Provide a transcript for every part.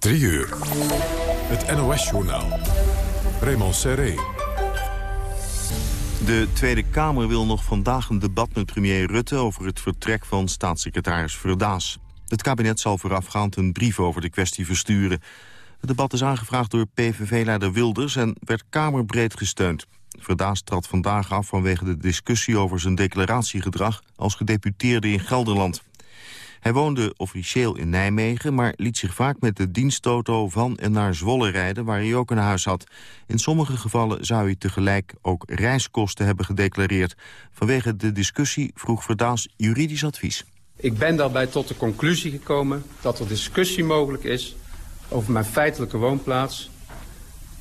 3 uur. Het NOS-journaal. Raymond Serré. De Tweede Kamer wil nog vandaag een debat met premier Rutte... over het vertrek van staatssecretaris Verdaas. Het kabinet zal voorafgaand een brief over de kwestie versturen. Het debat is aangevraagd door PVV-leider Wilders... en werd kamerbreed gesteund. Verdaas trad vandaag af vanwege de discussie over zijn declaratiegedrag... als gedeputeerde in Gelderland. Hij woonde officieel in Nijmegen, maar liet zich vaak met de dienstauto van en naar Zwolle rijden, waar hij ook een huis had. In sommige gevallen zou hij tegelijk ook reiskosten hebben gedeclareerd. Vanwege de discussie vroeg Verdaas juridisch advies. Ik ben daarbij tot de conclusie gekomen dat er discussie mogelijk is over mijn feitelijke woonplaats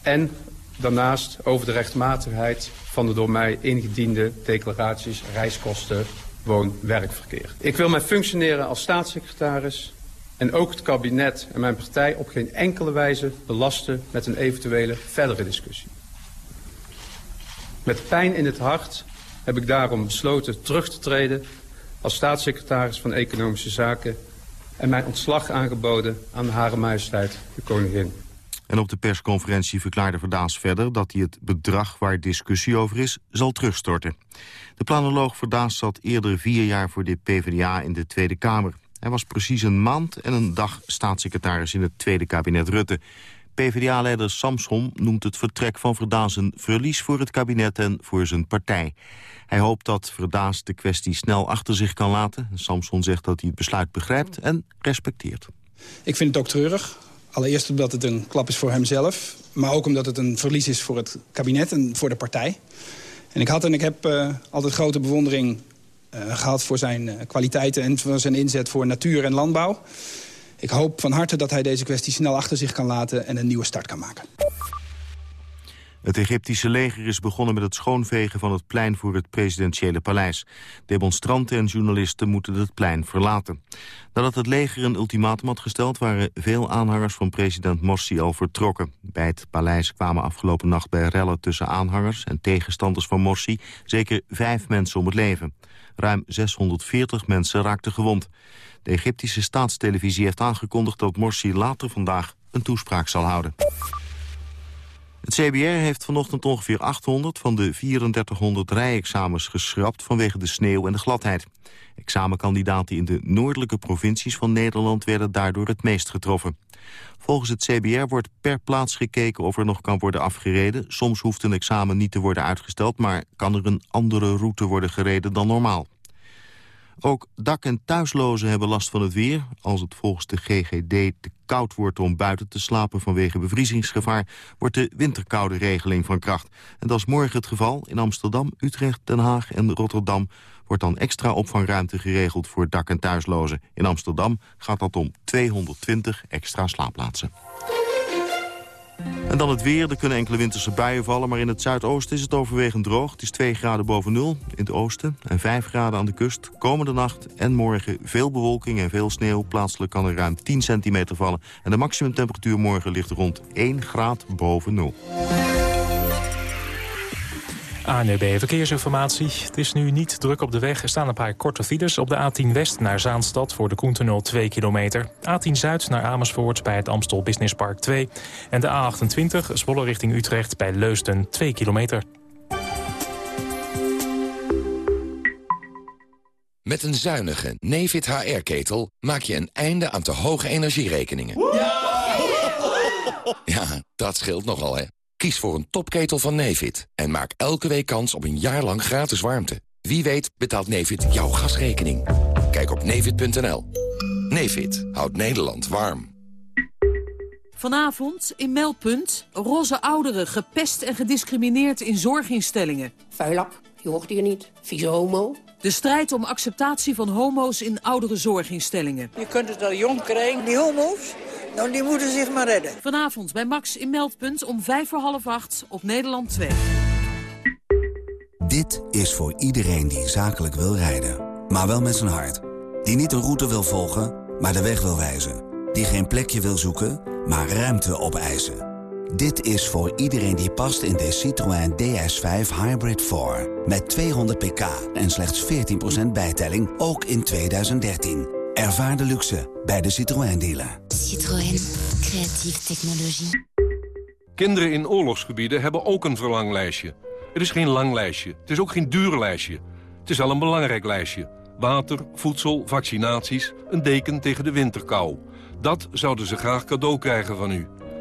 en daarnaast over de rechtmatigheid van de door mij ingediende declaraties, reiskosten woon-werkverkeer. Ik wil mijn functioneren als staatssecretaris en ook het kabinet en mijn partij op geen enkele wijze belasten met een eventuele verdere discussie. Met pijn in het hart heb ik daarom besloten terug te treden als staatssecretaris van Economische Zaken en mijn ontslag aangeboden aan Hare Majesteit de Koningin. En op de persconferentie verklaarde Verdaas verder dat hij het bedrag waar discussie over is zal terugstorten. De planoloog Verdaas zat eerder vier jaar voor de PvdA in de Tweede Kamer. Hij was precies een maand en een dag staatssecretaris in het tweede kabinet Rutte. PvdA-leider Samson noemt het vertrek van Verdaas een verlies voor het kabinet en voor zijn partij. Hij hoopt dat Verdaas de kwestie snel achter zich kan laten. Samson zegt dat hij het besluit begrijpt en respecteert. Ik vind het ook treurig. Allereerst omdat het een klap is voor hemzelf. Maar ook omdat het een verlies is voor het kabinet en voor de partij. En ik had en ik heb uh, altijd grote bewondering uh, gehad voor zijn uh, kwaliteiten... en voor zijn inzet voor natuur en landbouw. Ik hoop van harte dat hij deze kwestie snel achter zich kan laten... en een nieuwe start kan maken. Het Egyptische leger is begonnen met het schoonvegen van het plein voor het presidentiële paleis. Demonstranten en journalisten moeten het plein verlaten. Nadat het leger een ultimatum had gesteld... waren veel aanhangers van president Morsi al vertrokken. Bij het paleis kwamen afgelopen nacht bij rellen tussen aanhangers... en tegenstanders van Morsi zeker vijf mensen om het leven. Ruim 640 mensen raakten gewond. De Egyptische staatstelevisie heeft aangekondigd dat Morsi later vandaag een toespraak zal houden. Het CBR heeft vanochtend ongeveer 800 van de 3400 rijexamens geschrapt vanwege de sneeuw en de gladheid. Examenkandidaten in de noordelijke provincies van Nederland werden daardoor het meest getroffen. Volgens het CBR wordt per plaats gekeken of er nog kan worden afgereden. Soms hoeft een examen niet te worden uitgesteld, maar kan er een andere route worden gereden dan normaal. Ook dak- en thuislozen hebben last van het weer. Als het volgens de GGD te koud wordt om buiten te slapen vanwege bevriezingsgevaar... wordt de winterkoude regeling van kracht. En dat is morgen het geval. In Amsterdam, Utrecht, Den Haag en Rotterdam wordt dan extra opvangruimte geregeld voor dak- en thuislozen. In Amsterdam gaat dat om 220 extra slaapplaatsen. En dan het weer. Er kunnen enkele winterse buien vallen... maar in het zuidoosten is het overwegend droog. Het is 2 graden boven nul in het oosten en 5 graden aan de kust. Komende nacht en morgen veel bewolking en veel sneeuw. Plaatselijk kan er ruim 10 centimeter vallen. En de maximumtemperatuur morgen ligt rond 1 graad boven nul. ANUB Verkeersinformatie. Het is nu niet druk op de weg. Er staan een paar korte files op de A10 West naar Zaanstad... voor de Koentunnel 2 kilometer. A10 Zuid naar Amersfoort bij het Amstel Business Park 2. En de A28 Zwolle richting Utrecht bij Leusden 2 kilometer. Met een zuinige Nefit HR-ketel maak je een einde aan te hoge energierekeningen. Ja, dat scheelt nogal, hè. Kies voor een topketel van Nevid en maak elke week kans op een jaar lang gratis warmte. Wie weet betaalt Nevid jouw gasrekening. Kijk op nevid.nl. Nevid houdt Nederland warm. Vanavond in Meldpunt. Roze ouderen gepest en gediscrimineerd in zorginstellingen. Vuilak, je hoort hier niet. Vieze homo. De strijd om acceptatie van homo's in oudere zorginstellingen. Je kunt het al jong krijgen, die homo's. Nou, die moeten zich maar redden. Vanavond bij Max in Meldpunt om vijf voor half acht op Nederland 2. Dit is voor iedereen die zakelijk wil rijden. Maar wel met zijn hart. Die niet een route wil volgen, maar de weg wil wijzen. Die geen plekje wil zoeken, maar ruimte opeisen. Dit is voor iedereen die past in de Citroën DS5 Hybrid 4. Met 200 pk en slechts 14% bijtelling, ook in 2013. Ervaar de luxe bij de Citroën dealer. Citroën, Creatieve technologie. Kinderen in oorlogsgebieden hebben ook een verlanglijstje. Het is geen lang lijstje. Het is ook geen duur lijstje. Het is wel een belangrijk lijstje. Water, voedsel, vaccinaties, een deken tegen de winterkou. Dat zouden ze graag cadeau krijgen van u.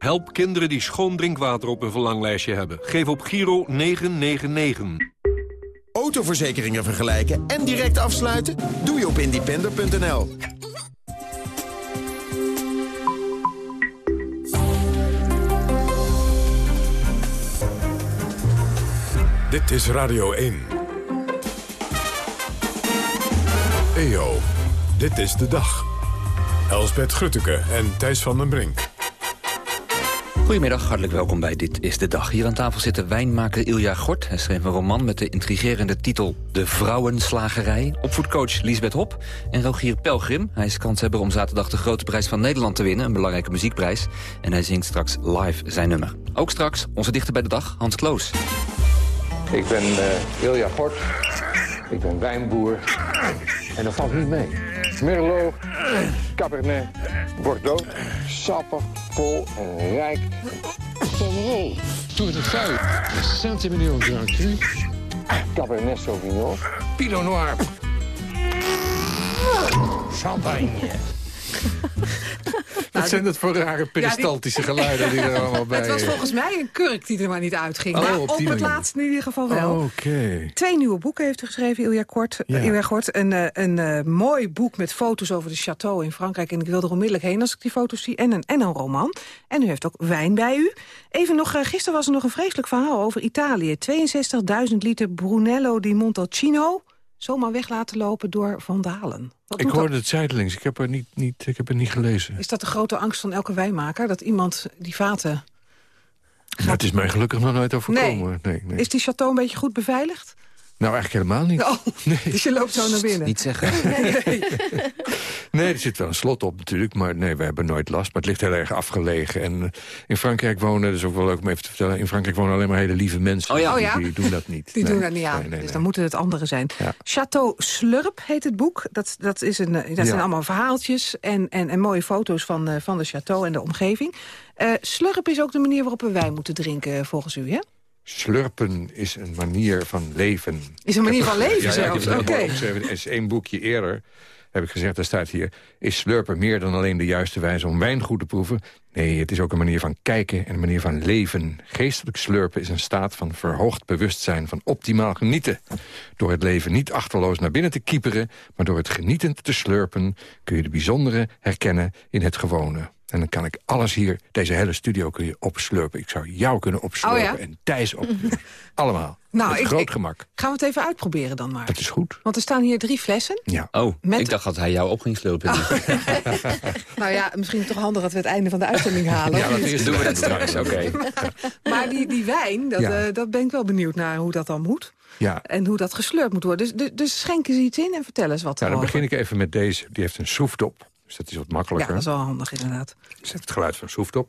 Help kinderen die schoon drinkwater op een verlanglijstje hebben. Geef op Giro 999. Autoverzekeringen vergelijken en direct afsluiten? Doe je op independer.nl. Dit is Radio 1. EO, dit is de dag. Elsbeth Grutteke en Thijs van den Brink. Goedemiddag, hartelijk welkom bij Dit is de Dag. Hier aan tafel zit de wijnmaker Ilja Gort. Hij schreef een roman met de intrigerende titel De Vrouwenslagerij. Opvoedcoach Liesbeth Hop en Rogier Pelgrim. Hij is kanshebber om zaterdag de Grote Prijs van Nederland te winnen. Een belangrijke muziekprijs. En hij zingt straks live zijn nummer. Ook straks onze dichter bij de dag, Hans Kloos. Ik ben uh, Ilja Gort. Ik ben wijnboer. En dat valt niet mee. Merlot, Cabernet, Bordeaux, sappig, vol en rijk. Sauvignon, Tour de Fuil, Saint-Emilion Grand Cru, Cabernet Sauvignon, Pinot Noir, Champagne. Wat zijn dat voor rare peristaltische geluiden die er allemaal bij... Het was volgens mij een kurk die er maar niet uitging. Oh, maar op het manier. laatst in ieder geval wel. Oh, Oké. Twee nieuwe boeken heeft hij geschreven, Ilja Kort. Ja. Ilja Kort een, eh, een eh, mooi boek met foto's over de château in Frankrijk. En ik wil er onmiddellijk heen als ik die foto's zie. En een, en een roman. En u heeft ook wijn bij u. Even nog, eh, gisteren was er nog een vreselijk verhaal over Italië. 62.000 liter Brunello di Montalcino. Zomaar weg laten lopen door vandalen. Wat Ik dat? hoorde het zijdelings. Ik heb, er niet, niet, ik heb het niet gelezen. Is dat de grote angst van elke wijnmaker? Dat iemand die vaten... Nou, het is mij gelukkig nog nooit overkomen. Nee. Nee, Is die château een beetje goed beveiligd? Nou, eigenlijk helemaal niet. Oh, dus je loopt zo naar binnen. Niet zeggen. Nee, er zit wel een slot op natuurlijk, maar nee, we hebben nooit last. Maar het ligt heel erg afgelegen. En eh, in Frankrijk wonen, dat is ook wel leuk om even te vertellen... in Frankrijk wonen alleen maar hele lieve mensen. Oh ja. Die, Oh ja? die doen dat niet. Die Nee. doen dat niet aan. Nee, nee, dus nee. dan moeten het andere zijn. Ja. Chateau Slurp heet het boek. Dat, dat, is een, eh, dat Ja. zijn allemaal verhaaltjes en, en, en mooie foto's van, eh, van de château en de omgeving. Eh slurp is ook de manier waarop we wijn moeten drinken, volgens u, hè? Slurpen is een manier van leven. Is een manier van leven ja, zelfs, oké. Er is één boekje eerder, heb ik gezegd, daar staat hier... is slurpen meer dan alleen de juiste wijze om wijn goed te proeven? Nee, het is ook een manier van kijken en een manier van leven. Geestelijk slurpen is een staat van verhoogd bewustzijn... van optimaal genieten. Door het leven niet achterloos naar binnen te kieperen... maar door het genietend te slurpen... kun je de bijzondere herkennen in het gewone. En dan kan ik alles hier, deze hele studio kun je opslurpen. Ik zou jou kunnen opslurpen Oh ja? en Thijs op. Allemaal. Nou, Met ik- groot ik- gemak. Gaan we het even uitproberen dan maar. Dat is goed. Want er staan hier drie flessen. Ja. Oh, Met- ik dacht dat hij jou op ging slurpen. Nou ja, misschien toch handig dat we het einde van de uitzending halen. Ja, dat is doen we dat straks, oké. Maar die, die wijn, dat, Ja. eh, dat ben ik wel benieuwd naar hoe dat dan moet. Ja. En hoe dat geslurpt moet worden. Dus, dus, dus schenk eens iets in en vertel eens wat Nou, dan erover. begin ik even met deze. Die heeft een schroefdop. Dus dat is wat Ja, makkelijker. dat is wel handig inderdaad. Zet het geluid van een schroefdop.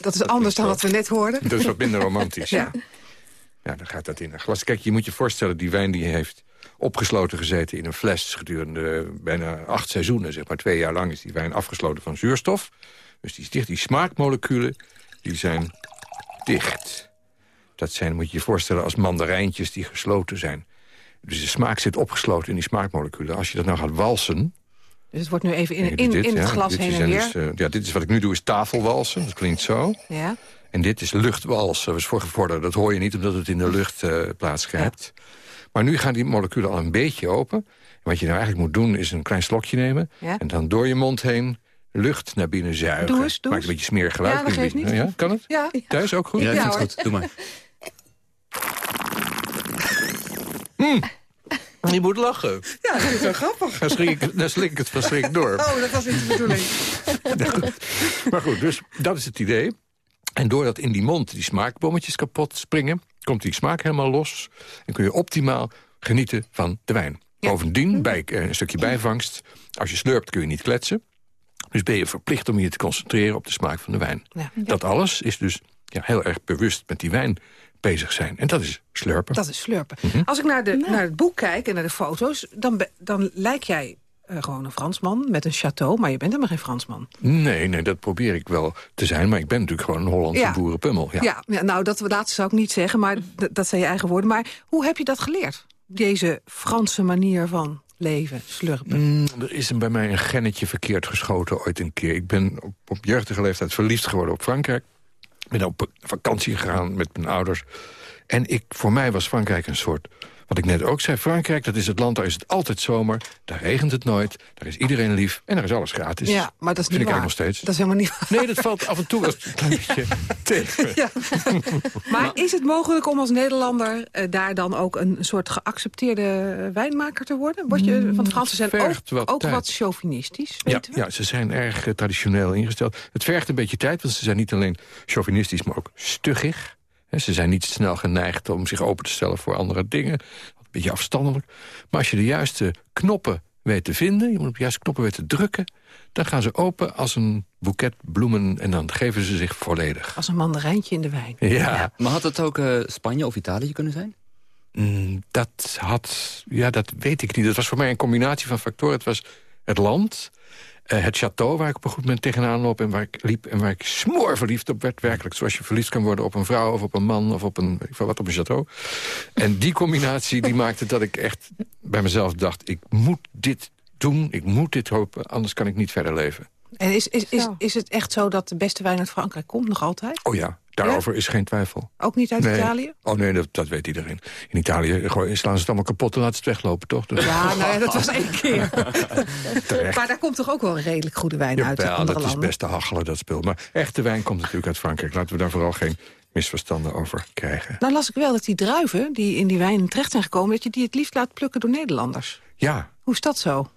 Dat is anders dan wat we net hoorden. Dat is wat minder romantisch. Ja. Ja, dan gaat dat in een glas. Kijk, je moet je voorstellen, die wijn die heeft opgesloten gezeten in een fles... gedurende bijna acht seizoenen, zeg maar. Twee jaar lang is die wijn afgesloten van zuurstof. Dus die dicht. Die smaakmoleculen, die zijn dicht. Dat zijn, moet je je voorstellen, als mandarijntjes die gesloten zijn. Dus de smaak zit opgesloten in die smaakmoleculen. Als je dat nou gaat walsen... Dus het wordt nu even in, in, dit, in het ja, glas heen en weer. dus, eh, ja, dit is wat ik nu doe, is tafelwalsen. Dat klinkt zo. Ja. En dit is luchtwalsen. Dat is voorgevorderd. Dat hoor je niet omdat het in de lucht eh plaatsgrijpt. Maar nu gaan die moleculen al een beetje open. En wat je nou eigenlijk moet doen is een klein slokje nemen... Ja. en dan door je mond heen lucht naar binnen zuigen. Doe eens, doe Maakt een eens. beetje smerig geluid. Ja, dat geeft niet. kan het? Ja. Thuis ook goed? Ja, ik Ja, vind het hoor. goed. Doe maar. Je moet lachen. Ja, dat is wel grappig. Dan slik ik, dan slik ik het verschrikt door. Oh, dat was niet de bedoeling. Maar goed, dus dat is het idee. En doordat in die mond die smaakbommetjes kapot springen... komt die smaak helemaal los en kun je optimaal genieten van de wijn. Bovendien, bij eh, een stukje bijvangst, als je slurpt kun je niet kletsen. Dus ben je verplicht om je te concentreren op de smaak van de wijn. Ja. Dat alles is dus ja, heel erg bewust met die wijn bezig zijn. En dat is slurpen. Dat is slurpen. Mhm. Als ik naar, de, naar het boek kijk en naar de foto's... dan, dan lijk jij eh, gewoon een Fransman met een château... maar je bent helemaal geen Fransman. Nee, nee, dat probeer ik wel te zijn. Maar ik ben natuurlijk gewoon een Hollandse Ja. boerenpummel. Ja. Ja, ja, nou, dat laatste zou ik niet zeggen, maar dat zijn je eigen woorden. Maar hoe heb je dat geleerd? Deze Franse manier van leven, slurpen. Mm, er is een, bij mij een gennetje verkeerd geschoten ooit een keer. Ik ben op, op jeugdige leeftijd verliefd geworden op Frankrijk. Ben op vakantie gegaan met mijn ouders. En ik, voor mij was Frankrijk een soort... Wat ik net ook zei, Frankrijk, dat is het land, daar is het altijd zomer. Daar regent het nooit, daar is iedereen lief en daar is alles gratis. ja, maar dat is Vind niet ik waar. nog steeds. Dat is helemaal niet waar. Nee, dat valt af en toe wel een klein beetje tegen. Ja. Maar is het mogelijk om als Nederlander eh, daar dan ook een soort geaccepteerde wijnmaker te worden? Word je, want Fransen zijn ook, Mm, wat ook wat chauvinistisch, Ja, we? ja, ze zijn erg eh, traditioneel ingesteld. Het vergt een beetje tijd, want ze zijn niet alleen chauvinistisch... maar ook stugig. Ze zijn niet snel geneigd om zich open te stellen voor andere dingen. Een beetje afstandelijk. Maar als je de juiste knoppen weet te vinden... je moet op de juiste knoppen weten te drukken... dan gaan ze open als een boeket bloemen... en dan geven ze zich volledig. Als een mandarijntje in de wijn. Ja, Maar had het ook eh, Spanje of Italië kunnen zijn? Mm, dat had... Ja, dat weet ik niet. Het was voor mij een combinatie van factoren. Het was het land, eh, het château waar ik op een goed moment tegenaan loop... en waar ik liep en waar ik smoor verliefd op werd. Werkelijk zoals je verliefd kan worden op een vrouw of op een man... of op een, wat, op een château. En die combinatie die maakte dat ik echt bij mezelf dacht... ik moet dit doen, ik moet dit hopen, anders kan ik niet verder leven. En is, is, is, is het echt zo dat de beste wijn uit Frankrijk komt, nog altijd? Oh ja, daarover is geen twijfel. Ook niet uit Nee. Italië? Oh nee, dat, dat weet iedereen. In Italië gooi- slaan ze het allemaal kapot en laten ze het weglopen, toch? Dus- Ja, nou ja, dat was één keer. Maar daar komt toch ook wel een redelijk goede wijn uit andere dat is best te hachelen, dat spul. Maar echte wijn komt natuurlijk uit Frankrijk. Laten we daar vooral geen misverstanden over krijgen. Nou las ik wel dat die druiven die in die wijn terecht zijn gekomen... dat je die het liefst laat plukken door Nederlanders. Ja, Hoe is dat zo?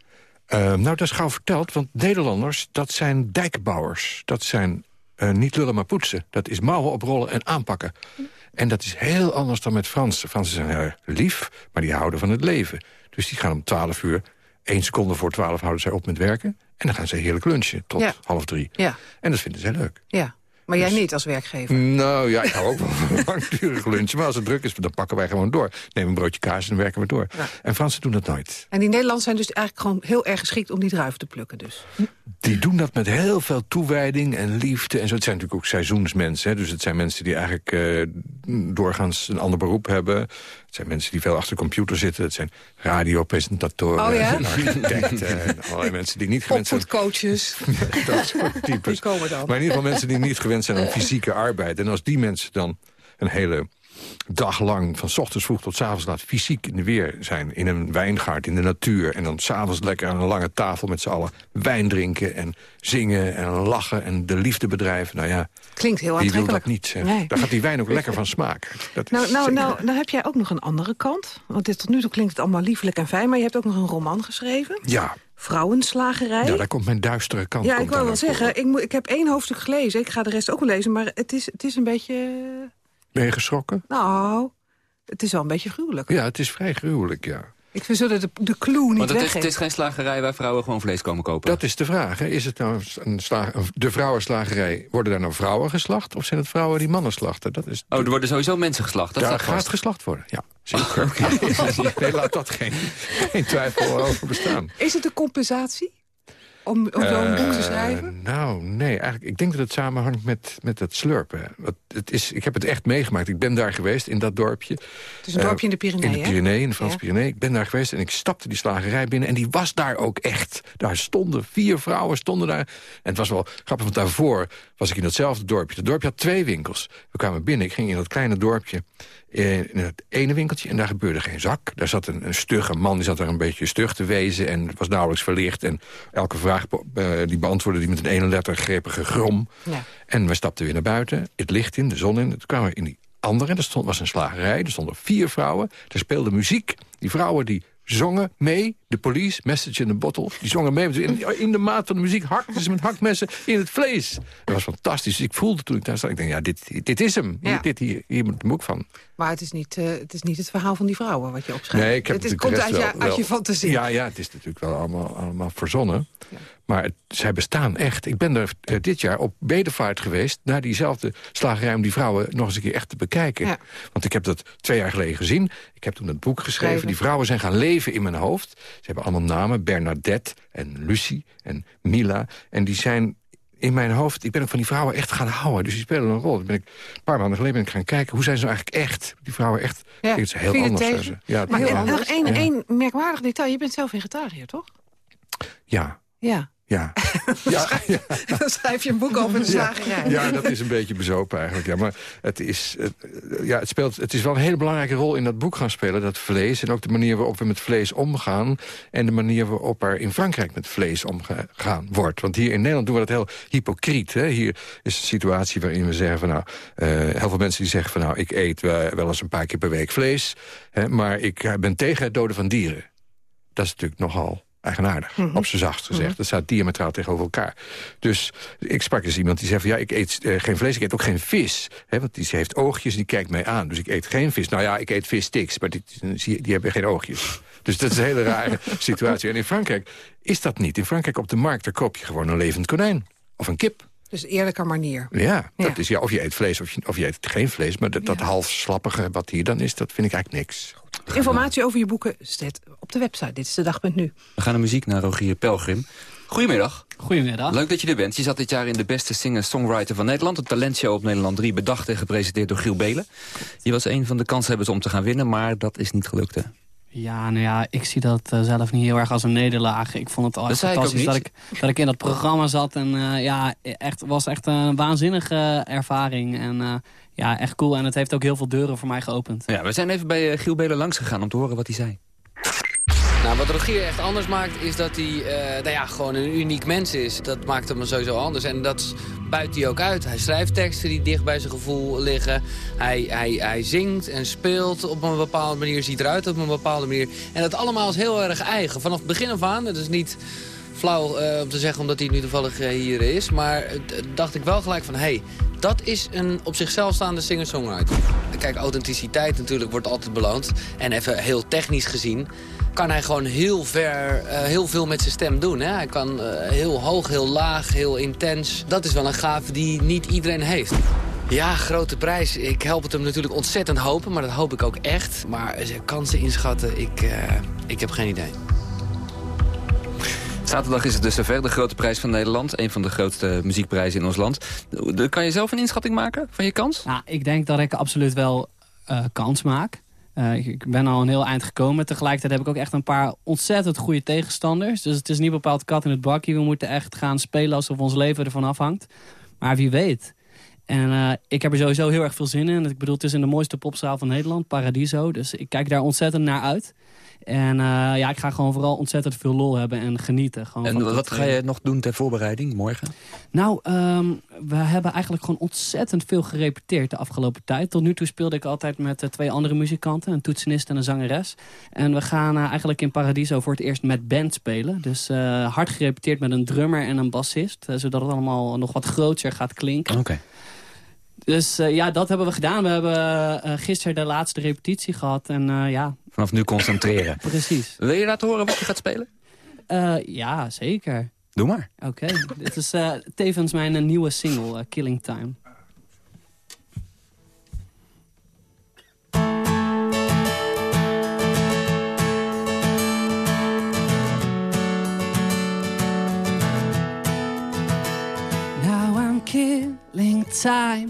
eh, nou dat is gauw verteld, want Nederlanders, dat zijn dijkbouwers. Dat zijn eh, niet lullen maar poetsen. Dat is mouwen oprollen en aanpakken. En dat is heel anders dan met Fransen. Fransen zijn heel erg lief, maar die houden van het leven. Dus die gaan om 12 uur, één seconde voor 12 houden zij op met werken. En dan gaan ze heerlijk lunchen tot Ja. half drie. Ja, En dat vinden zij leuk. ja. Maar jij Dus- niet als werkgever? Nou ja, ik hou ook van een langdurig lunchen. Maar als het druk is, dan pakken wij gewoon door. Neem een broodje kaas en werken we door. Ja. En Fransen doen dat nooit. En die Nederlanders zijn dus eigenlijk gewoon heel erg geschikt om die druiven te plukken dus. Die doen dat met heel veel toewijding en liefde. En zo. Het zijn natuurlijk ook seizoensmensen. Hè? Dus het zijn mensen die eigenlijk eh, doorgaans een ander beroep hebben. Het zijn mensen die veel achter de computer zitten. Het zijn radiopresentatoren, Oh ja? en architecten. en allerlei mensen die niet gewend zijn... Opvoedcoaches. dat soort types. Die komen dan. Maar in ieder geval mensen die niet gewend zijn aan fysieke arbeid. En als die mensen dan een hele dag lang, van 's ochtends vroeg tot 's avonds laat... fysiek in de weer zijn, in een wijngaard, in de natuur... en dan s'avonds lekker aan een lange tafel met z'n allen wijn drinken... en zingen en lachen en de liefde bedrijven. Nou ja, Klinkt heel wie wil aantrekkelijk. dat niet? Nee. Daar gaat die wijn ook lekker van smaken. Dat is Nou, nou, nou, nou heb jij ook nog een andere kant. Want dit, tot nu toe klinkt het allemaal liefelijk en fijn... maar je hebt ook nog een roman geschreven. Ja, Vrouwenslagerij. ja, daar komt mijn duistere kant. Ja, ik daar wel zeggen, ik, moet, ik heb één hoofdstuk gelezen. Ik ga de rest ook wel lezen, maar het is, het is een beetje... Ben je geschrokken? Nou, het is wel een beetje gruwelijk. Ja, het is vrij gruwelijk, ja. Ik vind zullen de, de clue niet Want het is, het is geen slagerij waar vrouwen gewoon vlees komen kopen. Dat is de vraag. Hè. Is het nou een sla- een- de vrouwenslagerij? Worden daar nou vrouwen geslacht? Of zijn het vrouwen die mannen slachten? Dat is Oh, er worden sowieso mensen geslacht. Dat daar gaat vast. geslacht worden, ja. Zeker. nee, laat dat geen, geen twijfel over bestaan. Is het een compensatie om, om zo'n boek te Eh, schrijven? Nou, nee, eigenlijk, ik denk dat het samenhangt met, met het slurpen. Want het is, ik heb het echt meegemaakt. Ik ben daar geweest, in dat dorpje. Het is een dorpje in de Pyreneeën, In de? Pyreneeën, in de Franse Ja. Pyreneeën. Ik ben daar geweest en ik stapte die slagerij binnen. En die was daar ook echt. Daar stonden vier vrouwen, stonden daar. En het was wel grappig, want daarvoor was ik in datzelfde dorpje. Het dorpje had twee winkels. We kwamen binnen, ik ging in dat kleine dorpje... eh, in het ene winkeltje en daar gebeurde geen zak. Daar zat een, een stugge man, die zat daar een beetje stug te wezen... en het was nauwelijks verlicht. En elke vraag be- eh, die beantwoordde die met een ene letter grepige grom. Ja. En we stapten weer naar buiten, het licht in, de zon in. Toen kwamen we in die andere, er stond, was een slagerij. Er stonden vier vrouwen, er speelde muziek. Die vrouwen die zongen mee. De police, Message in the Bottle. Die zongen mee. In, in de maat van de muziek hakten ze met hakmessen in het vlees. Dat was fantastisch. Dus ik voelde toen ik daar zat. Ik denk, ja, dit, dit is hem. Ja. Dit, hier, hier moet ik ook van. Maar het is, niet, eh, het is niet het verhaal van die vrouwen wat je opschrijft. Nee, ik heb het natuurlijk komt uit je, wel- je fantasie. Ja, ja, het is natuurlijk wel allemaal, allemaal verzonnen. Maar het- zij bestaan echt. Ik ben er eh, dit jaar op bedevaart geweest... naar diezelfde slagerij om die vrouwen nog eens een keer echt te bekijken. Want ik heb dat twee jaar geleden gezien. Ik heb toen het boek geschreven. Die vrouwen zijn gaan leven in mijn hoofd. Ze hebben allemaal namen. Bernadette en Lucie en Mila. En die zijn in mijn hoofd... Ik ben ook van die vrouwen echt gaan houden. Dus die spelen een rol. Ben ik, een paar maanden geleden ben ik gaan kijken... hoe zijn ze nou eigenlijk echt? Die vrouwen echt... Ja, Het is heel anders. tegen? ze. Ja, maar heel nog anders. één, Ja. één merkwaardig detail. Je bent zelf vegetariër, toch? Ja, Ja. Ja. Dan schrijf je een boek over de slagerij. Ja, ja, dat is een beetje bezopen eigenlijk. Ja, maar het is, het, ja, het, speelt, het is wel een hele belangrijke rol in dat boek gaan spelen, dat vlees. En ook de manier waarop we met vlees omgaan. En de manier waarop er in Frankrijk met vlees omgegaan wordt. Want hier in Nederland doen we dat heel hypocriet. Hè? Hier is een situatie waarin we zeggen van nou... eh, heel veel mensen die zeggen van nou, ik eet wel, wel eens een paar keer per week vlees. Hè, maar ik eh, ben tegen het doden van dieren. Dat is natuurlijk nogal eigenaardig, op z'n zacht gezegd. Dat staat diametraal tegenover elkaar. Dus ik sprak eens iemand die zei van... ja, ik eet eh, geen vlees, ik eet ook geen vis. Hè, want die heeft oogjes, die kijkt mij aan. Dus ik eet geen vis. Nou ja, ik eet vissticks, maar die, die, die hebben geen oogjes. Dus dat is een hele rare situatie. En in Frankrijk is dat niet. In Frankrijk op de markt, daar koop je gewoon een levend konijn. Of een kip. Dus eerlijke manier. Ja, dat Ja. is ja, of je eet vlees of je, of je eet geen vlees. Maar dat, dat half slappige wat hier dan is, dat vind ik eigenlijk niks. Informatie over je boeken staat op de website. Dit is de dag.nu. We gaan naar muziek naar Rogier Pelgrim. Goedemiddag. Goedemiddag. Leuk dat je er bent. Je zat dit jaar in de beste singer-songwriter van Nederland. Een talentshow op Nederland 3, bedacht en gepresenteerd door Giel Belen. Je was een van de kanshebbers om te gaan winnen, maar dat is niet gelukt, hè? Ja, nou ja, ik zie dat eh, zelf niet heel erg als een nederlaag. Ik vond het al Dat ik fantastisch dat ik, dat ik in dat programma zat. En eh, ja, echt, was echt een waanzinnige ervaring. En eh, ja, echt cool. En het heeft ook heel veel deuren voor mij geopend. Ja, we zijn even bij Giel Belen langs gegaan om te horen wat hij zei. Nou, wat Rogier echt anders maakt, is dat hij eh, nou ja, gewoon een uniek mens is. Dat maakt hem sowieso anders. En dat buit hij ook uit. Hij schrijft teksten die dicht bij zijn gevoel liggen. Hij, hij, hij zingt en speelt op een bepaalde manier, ziet eruit op een bepaalde manier. En dat allemaal is heel erg eigen. Vanaf het begin af aan, dat is niet flauw eh, om te zeggen omdat hij nu toevallig eh, hier is. Maar eh, dacht ik wel gelijk van, hé, hey, dat is een op zichzelf staande singer-songwriter. Kijk, authenticiteit natuurlijk wordt altijd beloond. En even heel technisch gezien kan hij gewoon heel ver, heel veel met zijn stem doen. Hè? Hij kan heel hoog, heel laag, heel intens. Dat is wel een gave die niet iedereen heeft. Ja, grote prijs. Ik help het hem natuurlijk ontzettend hopen, maar dat hoop ik ook echt. Maar kansen inschatten, ik, ik heb geen idee. Zaterdag is het dus zover, de grote prijs van Nederland. Een van de grootste muziekprijzen in ons land. Kan je zelf een inschatting maken van je kans? Nou, ik denk dat ik absoluut wel eh, kans maak. Eh, ik, ik ben al een heel eind gekomen. Tegelijkertijd heb ik ook echt een paar ontzettend goede tegenstanders. Dus het is niet bepaald kat in het bakje. We moeten echt gaan spelen alsof ons leven ervan afhangt. Maar wie weet. En eh, ik heb er sowieso heel erg veel zin in. Ik bedoel, het is in de mooiste popzaal van Nederland, Paradiso. Dus ik kijk daar ontzettend naar uit. En eh, ja, ik ga gewoon vooral ontzettend veel lol hebben en genieten. Gewoon En wat ga je nog doen ter voorbereiding morgen? Nou, ehm, we hebben eigenlijk gewoon ontzettend veel gerepeteerd de afgelopen tijd. Tot nu toe speelde ik altijd met eh, twee andere muzikanten, een toetsenist en een zangeres. En we gaan eh, eigenlijk in Paradiso voor het eerst met band spelen. Dus hard gerepeteerd met een drummer en een bassist. zodat het allemaal nog wat groter gaat klinken. Oké. Dus eh, ja, dat hebben we gedaan. We hebben eh, gisteren de laatste repetitie gehad. En eh, ja, Vanaf nu concentreren. precies. Wil je laten horen wat je gaat spelen? Eh, ja, zeker. Doe maar. Oké, dit is eh, tevens mijn nieuwe single, Killing Time. Now I'm killing time.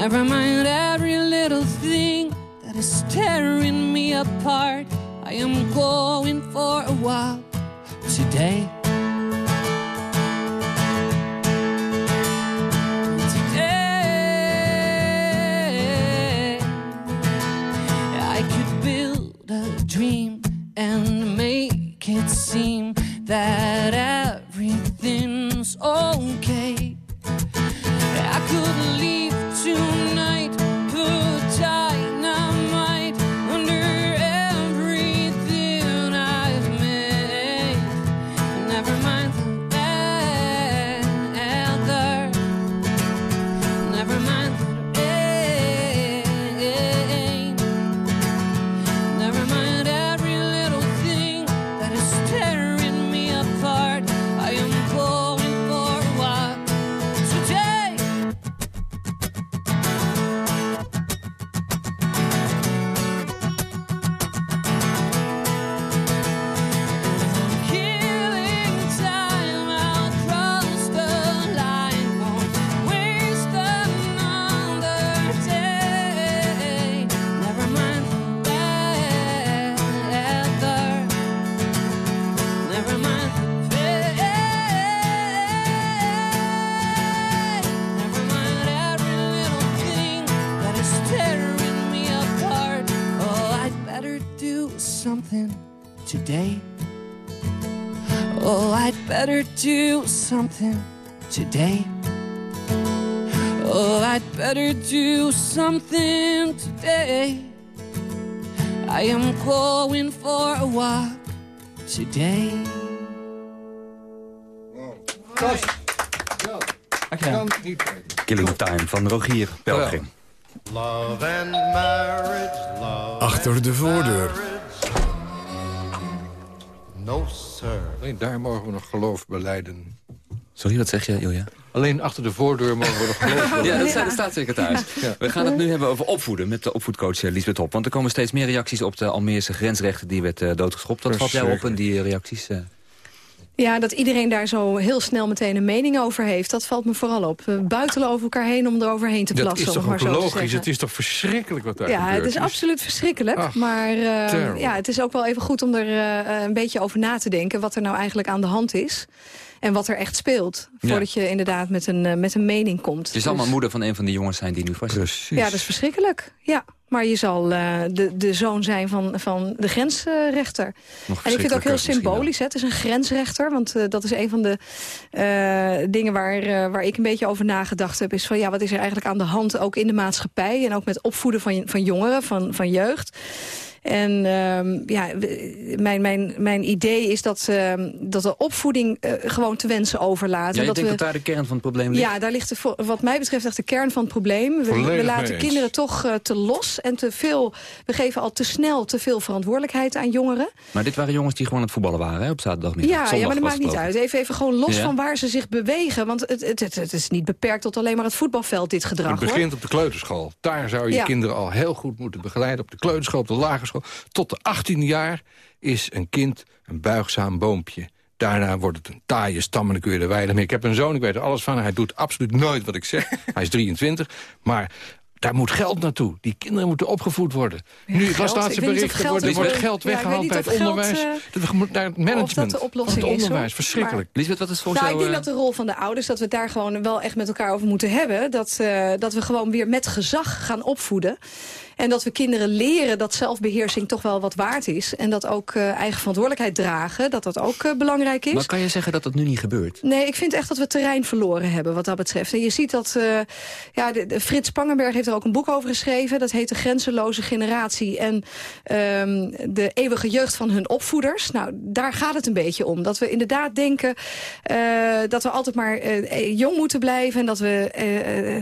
Never mind every little thing that is tearing me apart. I am going for a walk today. Today, I could build a dream and make it seem that everything's okay. I could leave. Something today. Oh, I'd better do something today. I am going for a walk today. Kan niet Killing Time van Rogier Pelgrim. Love and marriage, love Achter de voordeur. No, sir. Alleen daar mogen we nog geloof beleiden. Sorry, wat zeg je, Ilja? Alleen achter de voordeur mogen we nog geloof beleiden. Ja, dat zei de staatssecretaris. We gaan het nu hebben over opvoeden met de opvoedcoach eh, Lisbeth Hop. Want er komen steeds meer reacties op de Almeerse grensrechten die werd eh, doodgeschopt. Wat valt jou op in die reacties? eh? Ja, dat iedereen daar zo heel snel meteen een mening over heeft. Dat valt me vooral op. We buitelen over elkaar heen om eroverheen te Dat plassen. is om toch maar zo logisch? Het is toch verschrikkelijk wat daar Ja, gebeurt het is absoluut verschrikkelijk. Ach, maar eh, ja, het is ook wel even goed om er eh, een beetje over na te denken... wat er nou eigenlijk aan de hand is. En wat er echt speelt. Ja. Voordat je inderdaad met een, eh, met een mening komt. Je zal Dus- maar moeder van een van die jongens zijn die nu vast is. Ja, dat is verschrikkelijk. Ja. Maar je zal eh, de, de zoon zijn van, van de grensrechter. en ik vind het ook heel symbolisch. Hè? Het is een grensrechter. Want eh, dat is een van de eh, dingen waar, eh, waar ik een beetje over nagedacht heb. Is van ja, wat is er eigenlijk aan de hand ook in de maatschappij. En ook met opvoeden van, van jongeren, van, van jeugd. En ehm, ja, mijn, mijn, mijn idee is dat, ehm, dat de opvoeding eh, gewoon te wensen overlaat. Ja, En je dat denkt we, dat daar de kern van het probleem ligt? ja, daar ligt de, wat mij betreft echt de kern van het probleem. We, we laten eens. kinderen toch eh, te los en te veel... We geven al te snel te veel verantwoordelijkheid aan jongeren. Maar dit waren jongens die gewoon aan het voetballen waren hè, op zaterdagmiddag. Ja, ja, maar dat maakt niet uit. ik. Even, even gewoon los Ja. van waar ze zich bewegen. Want het, het, het, het is niet beperkt tot alleen maar het voetbalveld, dit gedrag. Het begint op de kleuterschool. Daar zou je Ja. kinderen al heel goed moeten begeleiden. Op de kleuterschool, op de lagere Tot de 18 jaar is een kind een buigzaam boompje. Daarna wordt het een taaie stam en dan kun je er weinig mee. Ik heb een zoon, ik weet er alles van. Hij doet absoluut nooit wat ik zeg. Hij is 23. Maar daar moet geld naartoe. Die kinderen moeten opgevoed worden. nu, ik las laatste Ik of wordt, er wordt geld Ja, ik weggehaald niet bij of het onderwijs. moet naar het management de oplossing het is, onderwijs. Verschrikkelijk. Lisbeth, wat is volgens Nou, ik jou... denk eh, dat de rol van de ouders, dat we het daar gewoon wel echt met elkaar over moeten hebben. Dat, eh, dat we gewoon weer met gezag gaan opvoeden. En dat we kinderen leren dat zelfbeheersing toch wel wat waard is. En dat ook eh, eigen verantwoordelijkheid dragen, dat dat ook eh, belangrijk is. Maar kan je zeggen dat dat nu niet gebeurt? Nee, ik vind echt dat we terrein verloren hebben wat dat betreft. En je ziet dat... eh, ja, de, de Frits Spangenberg heeft er ook een boek over geschreven. Dat heet De Grenzeloze Generatie en ehm, de eeuwige jeugd van hun opvoeders. Nou, daar gaat het een beetje om. Dat we inderdaad denken dat we altijd maar jong moeten blijven... en dat we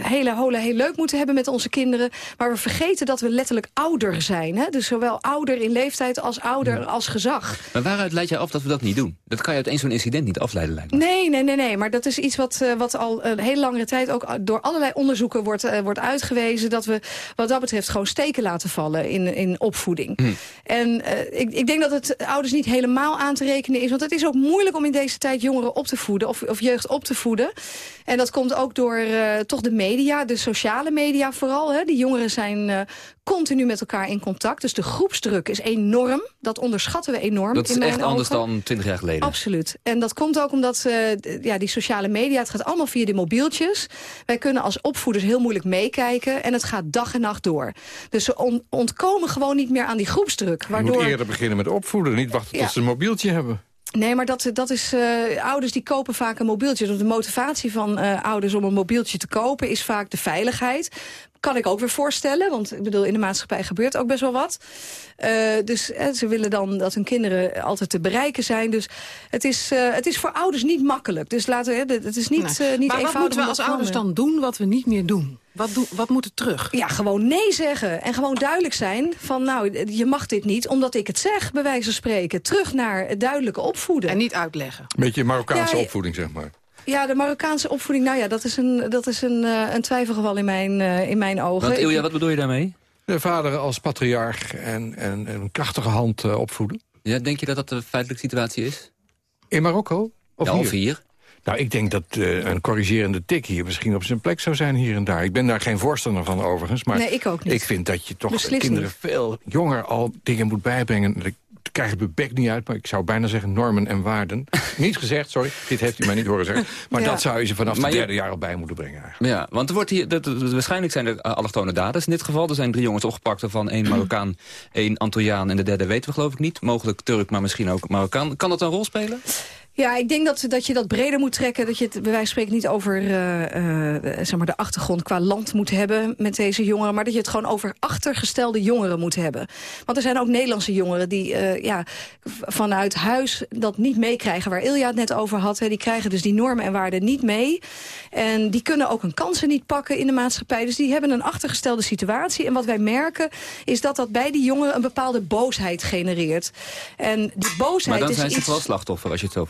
hele holen heel leuk moeten hebben met onze kinderen. Maar we vergeten dat we letterlijk ouder zijn. Hè? Dus zowel ouder in leeftijd als ouder als gezag. Maar waaruit leid jij af dat we dat niet doen? Dat kan je uit één zo'n incident niet afleiden, lijkt me. Nee, nee, nee, nee. Maar dat is iets wat, eh, wat al een hele langere tijd ook door allerlei onderzoeken wordt, eh, wordt uitgewezen. Dat we wat dat betreft gewoon steken laten vallen in, in opvoeding. Hm. En eh, ik, ik denk dat het ouders niet helemaal aan te rekenen is. Want het is ook moeilijk om in deze tijd jongeren op te voeden. Of, of jeugd op te voeden. En dat komt ook door toch de media, de sociale media vooral. Hè. Die jongeren zijn continu met elkaar in contact. Dus de groepsdruk is enorm. Dat onderschatten we enorm Dat is in mijn echt anders dan 20 jaar geleden. Absoluut. En dat komt ook omdat eh, ja, die sociale media... het gaat allemaal via die mobieltjes. Wij kunnen als opvoeders heel moeilijk meekijken... en het gaat dag en nacht door. Dus ze on- ontkomen gewoon niet meer aan die groepsdruk. Je Waardoor... moet eerder beginnen met opvoeden. Niet wachten Ja. tot ze een mobieltje hebben. Nee, maar dat, dat is, eh, ouders die kopen vaak een mobieltje. Dus de motivatie van eh, ouders om een mobieltje te kopen is vaak de veiligheid. Kan ik ook weer voorstellen, want ik bedoel, in de maatschappij gebeurt ook best wel wat. Eh, dus eh, ze willen dan dat hun kinderen altijd te bereiken zijn. Dus het is, eh, het is voor ouders niet makkelijk. Dus laten we, het is niet, Nee. eh, niet maar wat eenvoudig. moeten we als ouders dan doen wat we niet meer doen? Wat, doen, wat moet er terug? Ja, gewoon nee zeggen. En gewoon duidelijk zijn van, nou, je mag dit niet omdat ik het zeg, bij wijze van spreken. Terug naar het duidelijke opvoeden. En niet uitleggen. Een beetje Marokkaanse Ja, opvoeding, zeg maar. Ja, de Marokkaanse opvoeding, nou ja, dat is een, dat is een, eh, een twijfelgeval in mijn, eh, in mijn ogen. Want Ilja, Ik- wat bedoel je daarmee? De vader als patriarch en, en, en een krachtige hand eh, opvoeden. Ja, denk je dat dat de feitelijke situatie is? In Marokko? Of Ja, hier? of hier? Nou, ik denk dat eh, een corrigerende tik hier misschien op zijn plek zou zijn hier en daar. Ik ben daar geen voorstander van overigens. Maar Nee, ik ook niet. Ik vind dat je toch Beslist kinderen niet. veel jonger al dingen moet bijbrengen. Ik krijg het bek niet uit, maar ik zou bijna zeggen normen en waarden. niet gezegd, sorry, dit heeft u mij niet horen zeggen. Maar Ja. dat zou je ze vanaf het derde jaar al bij moeten brengen eigenlijk. Ja, want er wordt hier, dat, waarschijnlijk zijn er uh, allochtone daders in dit geval. Er zijn drie jongens opgepakt, van één Marokkaan, één Antilliaan... en de derde weten we geloof ik niet. Mogelijk Turk, maar misschien ook Marokkaan. Kan dat een rol spelen? Ja, ik denk dat, dat je dat breder moet trekken. Dat je het bij wijze van spreken niet over eh, eh, zeg maar de achtergrond qua land moet hebben met deze jongeren. Maar dat je het gewoon over achtergestelde jongeren moet hebben. Want er zijn ook Nederlandse jongeren die eh, ja, vanuit huis dat niet meekrijgen. Waar Ilja het net over had. Hè, die krijgen dus die normen en waarden niet mee. En die kunnen ook hun kansen niet pakken in de maatschappij. Dus die hebben een achtergestelde situatie. En wat wij merken is dat dat bij die jongeren een bepaalde boosheid genereert. En die boosheid Maar dan is zijn ze iets... wel slachtoffer als je het zo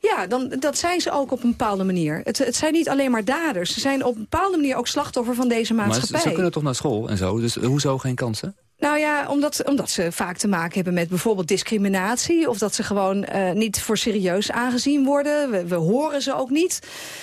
Ja, dan, dat zijn ze ook op een bepaalde manier. Het, het zijn niet alleen maar daders. Ze zijn op een bepaalde manier ook slachtoffer van deze Maar ze, maatschappij. ze kunnen toch naar school en zo, dus hoezo geen kansen? Nou ja, omdat, omdat ze vaak te maken hebben met bijvoorbeeld discriminatie... of dat ze gewoon eh, niet voor serieus aangezien worden. We, we horen ze ook niet.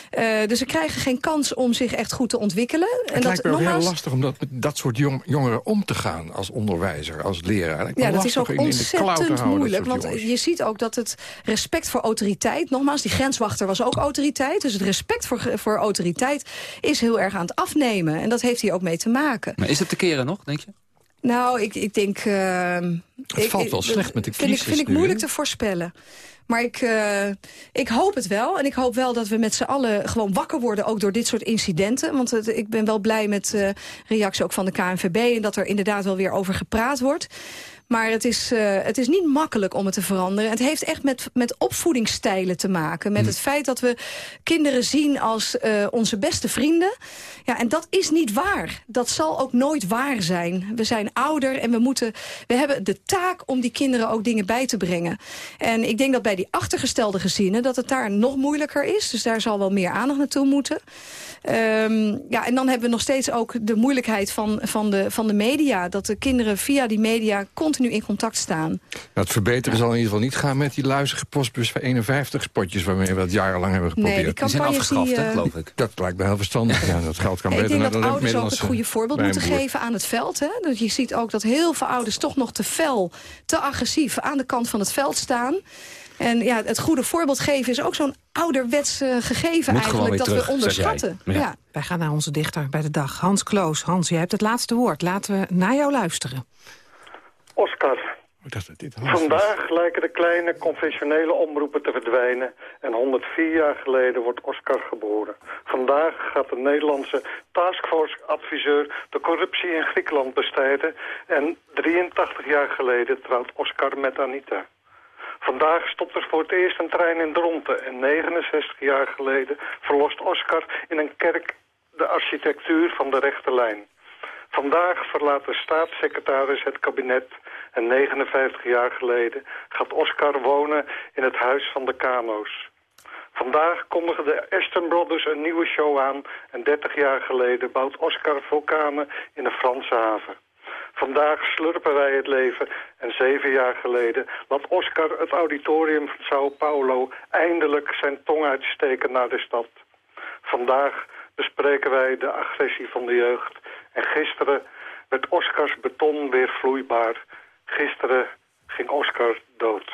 Eh, dus ze krijgen geen kans om zich echt goed te ontwikkelen. Het lijkt me ook heel nogmaals- lastig om dat, met dat soort jong- jongeren om te gaan als onderwijzer, als leraar. Ja, dat is ook in- in ontzettend houden, dat moeilijk. Want jongens. je ziet ook dat het respect voor autoriteit... nogmaals, die grenswachter was ook autoriteit. Dus het respect voor, voor autoriteit is heel erg aan het afnemen. En dat heeft hier ook mee te maken. Maar is het te keren nog, denk je? Nou, ik, ik denk... het valt wel slecht met de vind ik, crisis vind ik nu, moeilijk te voorspellen. Maar ik, eh, ik hoop het wel. En ik hoop wel dat we met z'n allen gewoon wakker worden... ook door dit soort incidenten. Want het, ik ben wel blij met eh reactie ook van de KNVB... en dat er inderdaad wel weer over gepraat wordt. Maar het is, eh, het is niet makkelijk om het te veranderen. Het heeft echt met, met opvoedingsstijlen te maken. Met het feit dat we kinderen zien als eh, onze beste vrienden. Ja, en dat is niet waar. Dat zal ook nooit waar zijn. We zijn ouder en we, moeten, we hebben de taak om die kinderen ook dingen bij te brengen. En ik denk dat bij die achtergestelde gezinnen... dat het daar nog moeilijker is. Dus daar zal wel meer aandacht naartoe moeten. Ehm, ja, en dan hebben we nog steeds ook de moeilijkheid van, van, de, van de media. Dat de kinderen via die media continu in contact staan. Nou, het verbeteren zal in ieder geval niet gaan met die luizige postbus 51 spotjes waarmee we dat jarenlang hebben geprobeerd. Nee, die Die zijn die, afgeschaft, hè, eh, geloof ik. Dat lijkt me heel verstandig. Ja, dat geld kan ik beter denk naar dat de ouders ook het goede voorbeeld moeten geven aan het veld. Hè? Dat je ziet ook dat heel veel ouders toch nog te fel, te agressief aan de kant van het veld staan. En ja, het goede voorbeeld geven is ook zo'n ouderwets gegeven Moet eigenlijk dat terug, we onderschatten. Ja. Wij gaan naar onze dichter bij de dag, Hans Kloos. Hans, jij hebt het laatste woord. Laten we naar jou luisteren. Oscar. dit Vandaag lijken de kleine conventionele omroepen te verdwijnen en 104 jaar geleden wordt Oscar geboren. Vandaag gaat de Nederlandse taskforce-adviseur de corruptie in Griekenland bestrijden en 83 jaar geleden trouwt Oscar met Anita. Vandaag stopt er voor het eerst een trein in Dronten en 69 jaar geleden verlost Oscar in een kerk de architectuur van de rechte lijn. Vandaag verlaat de staatssecretaris het kabinet en 59 jaar geleden gaat Oscar wonen in het huis van de kano's. Vandaag kondigen de Aston Brothers een nieuwe show aan en 30 jaar geleden bouwt Oscar vulkanen in de Franse haven. Vandaag slurpen wij het leven en zeven jaar geleden laat Oscar het auditorium van Sao Paulo eindelijk zijn tong uitsteken naar de stad. Vandaag bespreken wij de agressie van de jeugd en gisteren werd Oscars beton weer vloeibaar. Gisteren ging Oscar dood.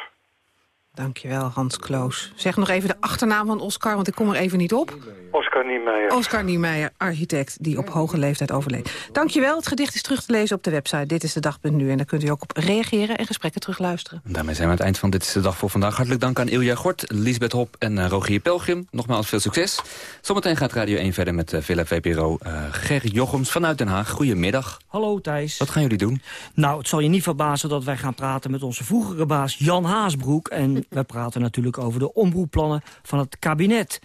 Dankjewel, Hans Kloos. Zeg nog even de achternaam van Oscar, want ik kom er even niet op. Oscar Niemeyer. Oscar Niemeyer, architect, die op hoge leeftijd overleed. Dankjewel, het gedicht is terug te lezen op de website Dit is de Dag.nu. En daar kunt u ook op reageren en gesprekken terugluisteren. Daarmee zijn we aan het eind van Dit is de Dag voor vandaag. Hartelijk dank aan Ilja Gort, Lisbeth Hop en uh, Rogier Pelgrim. Nogmaals veel succes. Zometeen gaat Radio 1 verder met uh, Villa VPRO. Uh, Gerrit Jochems vanuit Den Haag. Goedemiddag. Hallo Thijs. Wat gaan jullie doen? Nou, het zal je niet verbazen dat wij gaan praten met onze vroegere baas Jan Haasbroek. En we praten natuurlijk over de omroepplannen van het kabinet.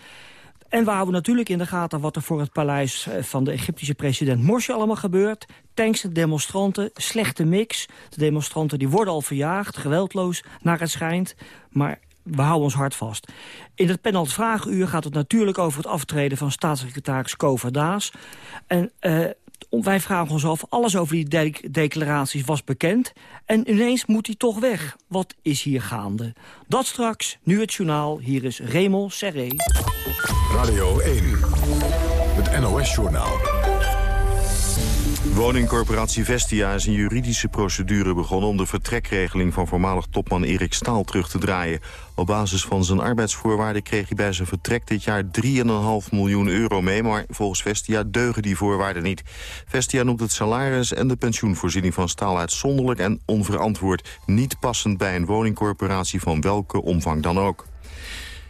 En we houden natuurlijk in de gaten wat er voor het paleis van de Egyptische president Morsi allemaal gebeurt. Tanks, demonstranten, slechte mix. De demonstranten die worden al verjaagd, geweldloos, naar het schijnt. Maar we houden ons hart vast. In het panel Vragenuur gaat het natuurlijk over het aftreden van staatssecretaris Kover Daas. En uh, wij vragen ons af, alles over die de declaraties was bekend. En ineens moet hij toch weg. Wat is hier gaande? Dat straks, nu het journaal. Hier is Remel Serré. Radio 1, het NOS-journaal. Woningcorporatie Vestia is een juridische procedure begonnen... om de vertrekregeling van voormalig topman Erik Staal terug te draaien. Op basis van zijn arbeidsvoorwaarden kreeg hij bij zijn vertrek dit jaar 3,5 miljoen euro mee... maar volgens Vestia deugen die voorwaarden niet. Vestia noemt het salaris en de pensioenvoorziening van Staal uitzonderlijk en onverantwoord. Niet passend bij een woningcorporatie van welke omvang dan ook.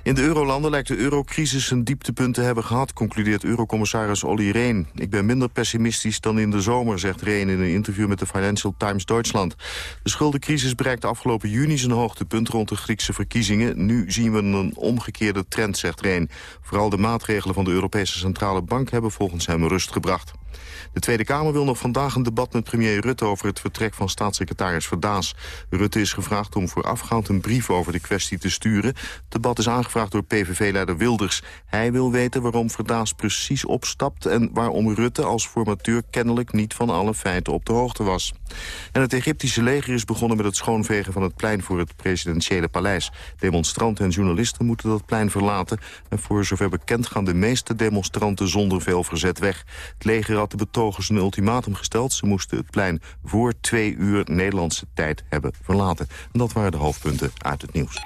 In de eurolanden lijkt de eurocrisis een dieptepunt te hebben gehad... concludeert eurocommissaris Olly Rehn. Ik ben minder pessimistisch dan in de zomer, zegt Rehn... in een interview met de Financial Times Duitsland. De schuldencrisis bereikte afgelopen juni zijn hoogtepunt... rond de Griekse verkiezingen. Nu zien we een omgekeerde trend, zegt Rehn. Vooral de maatregelen van de Europese Centrale Bank... hebben volgens hem rust gebracht. De Tweede Kamer wil nog vandaag een debat met premier Rutte... over het vertrek van staatssecretaris Verdaas. Rutte is gevraagd om voorafgaand een brief over de kwestie te sturen. Het debat is aangevraagd door PVV-leider Wilders. Hij wil weten waarom Verdaas precies opstapt... en waarom Rutte als formateur kennelijk niet van alle feiten op de hoogte was. En het Egyptische leger is begonnen met het schoonvegen van het plein... voor het presidentiële paleis. Demonstranten en journalisten moeten dat plein verlaten... en voor zover bekend gaan de meeste demonstranten zonder veel verzet weg. Het leger de betogers een ultimatum gesteld. Ze moesten het plein voor twee uur Nederlandse tijd hebben verlaten. En dat waren de hoofdpunten uit het nieuws.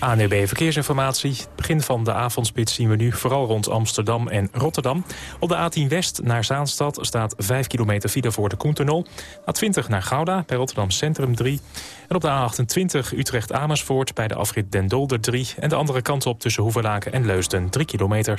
ANUB Verkeersinformatie. Begin van de avondspits zien we nu vooral rond Amsterdam en Rotterdam. Op de A10 West naar Zaanstad staat 5 kilometer file voor de Koentunnel. A20 naar Gouda, bij Rotterdam Centrum 3. En op de A28 Utrecht-Amersfoort bij de afrit Den Dolder 3. En de andere kant op tussen Hoevelaken en Leusden 3 kilometer.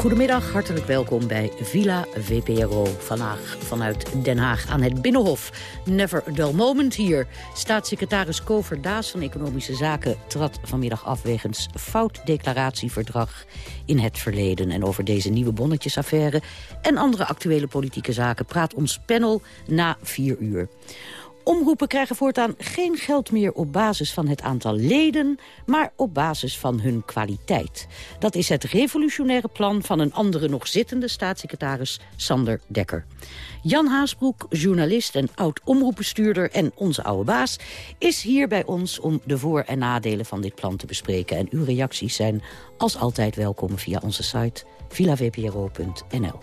Goedemiddag, hartelijk welkom bij Villa VPRO. Vandaag vanuit Den Haag aan het Binnenhof. Never dull moment hier. Staatssecretaris Kover Daas van Economische Zaken... trad vanmiddag af wegens fout declaratieverdrag in het verleden. En over deze nieuwe bonnetjesaffaire en andere actuele politieke zaken... praat ons panel na vier uur. Omroepen krijgen voortaan geen geld meer op basis van het aantal leden... maar op basis van hun kwaliteit. Dat is het revolutionaire plan van een andere nog zittende staatssecretaris Sander Dekker. Jan Haasbroek, journalist en oud-omroepbestuurder en onze oude baas... is hier bij ons om de voor- en nadelen van dit plan te bespreken. En uw reacties zijn als altijd welkom via onze site villavpro.nl.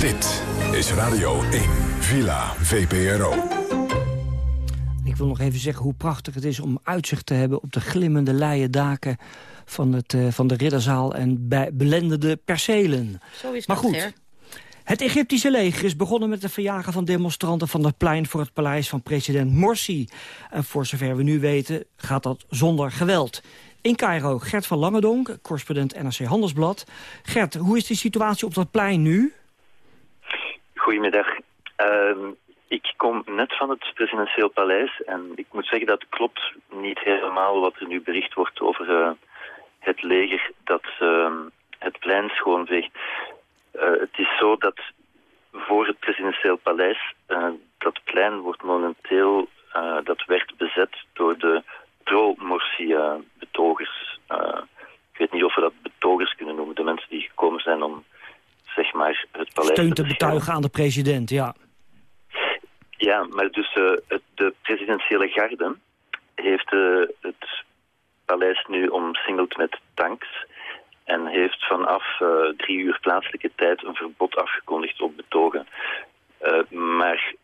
Dit is Radio 1, Villa VPRO. Ik wil nog even zeggen hoe prachtig het is om uitzicht te hebben... op de glimmende leien daken van, het, uh, van de ridderzaal en bij belendende percelen. Zo is maar dat, goed, het Egyptische leger is begonnen met het verjagen van demonstranten van het plein voor het paleis van president Morsi. En voor zover we nu weten gaat dat zonder geweld. In Cairo, Gert van Langendonk, correspondent NRC Handelsblad. Gert, hoe is de situatie op dat plein nu? Goedemiddag. Uh, ik kom net van het presidentieel paleis en ik moet zeggen dat klopt niet helemaal wat er nu bericht wordt over uh, het leger dat uh, het plein schoonveegt. Uh, het is zo dat voor het presidentieel paleis, dat plein wordt momenteel, dat werd bezet door de pro-Morsi-betogers. ik weet niet of we dat betogers kunnen noemen, de mensen die gekomen zijn om zeg maar het paleis Steun te betuigen aan de president, ja. Ja, maar dus eh, het, de presidentiële garde heeft eh, het paleis nu omsingeld met tanks en heeft vanaf eh, drie uur plaatselijke tijd een verbod afgekondigd op betogen. Eh, maar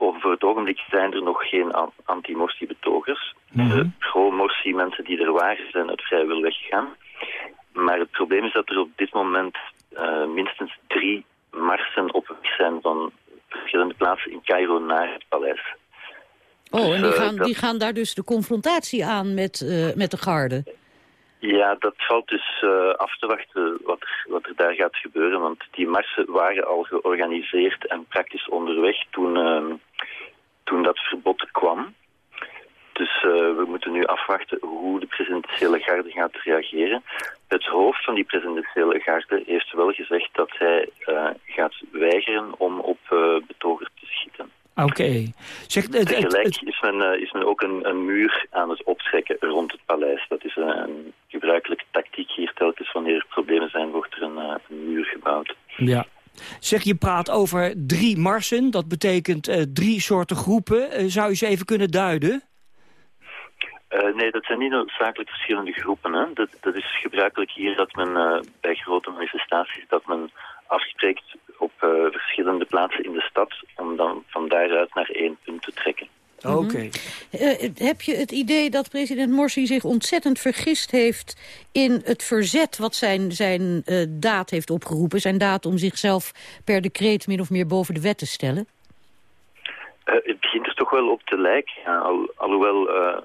over het ogenblik zijn er nog geen an- anti-Morsi-betogers. De pro-Morsi mensen die er waren zijn uit vrij wil weggegaan. Maar het probleem is dat er op dit moment eh, minstens drie marsen op weg zijn van verschillende plaatsen in Cairo naar het paleis. Oh, en die Dus, eh, gaan, dat- die gaan daar dus de confrontatie aan met, eh, met de garde. Ja, dat valt dus eh, af te wachten wat er, wat er daar gaat gebeuren. Want die marsen waren al georganiseerd en praktisch onderweg toen, ehm, toen dat verbod kwam. Dus eh, we moeten nu afwachten hoe de presidentiële garde gaat reageren. Het hoofd van die presidentiële garde heeft wel gezegd dat hij eh, gaat weigeren om op betogers te schieten. Oké. Het, Tegelijk is men, is men ook een, een muur aan het optrekken rond het paleis. Dat is een gebruikelijke tactiek hier. Telkens wanneer er problemen zijn, wordt er een, eh, een muur gebouwd. ja. Zeg, je praat over drie marsen. Dat betekent eh, drie soorten groepen. Eh, zou je ze even kunnen duiden? Nee, dat zijn niet noodzakelijk verschillende groepen. Hè. Dat, dat is gebruikelijk hier dat men bij grote manifestaties dat men afspreekt op verschillende plaatsen in de stad om dan van daaruit naar één punt te trekken. Oké. Eh, heb je het idee dat president Morsi zich ontzettend vergist heeft... in het verzet wat zijn, zijn eh, daad heeft opgeroepen? Zijn daad om zichzelf per decreet min of meer boven de wet te stellen? Eh, het begint er toch wel op te lijken. Ja, al, alhoewel eh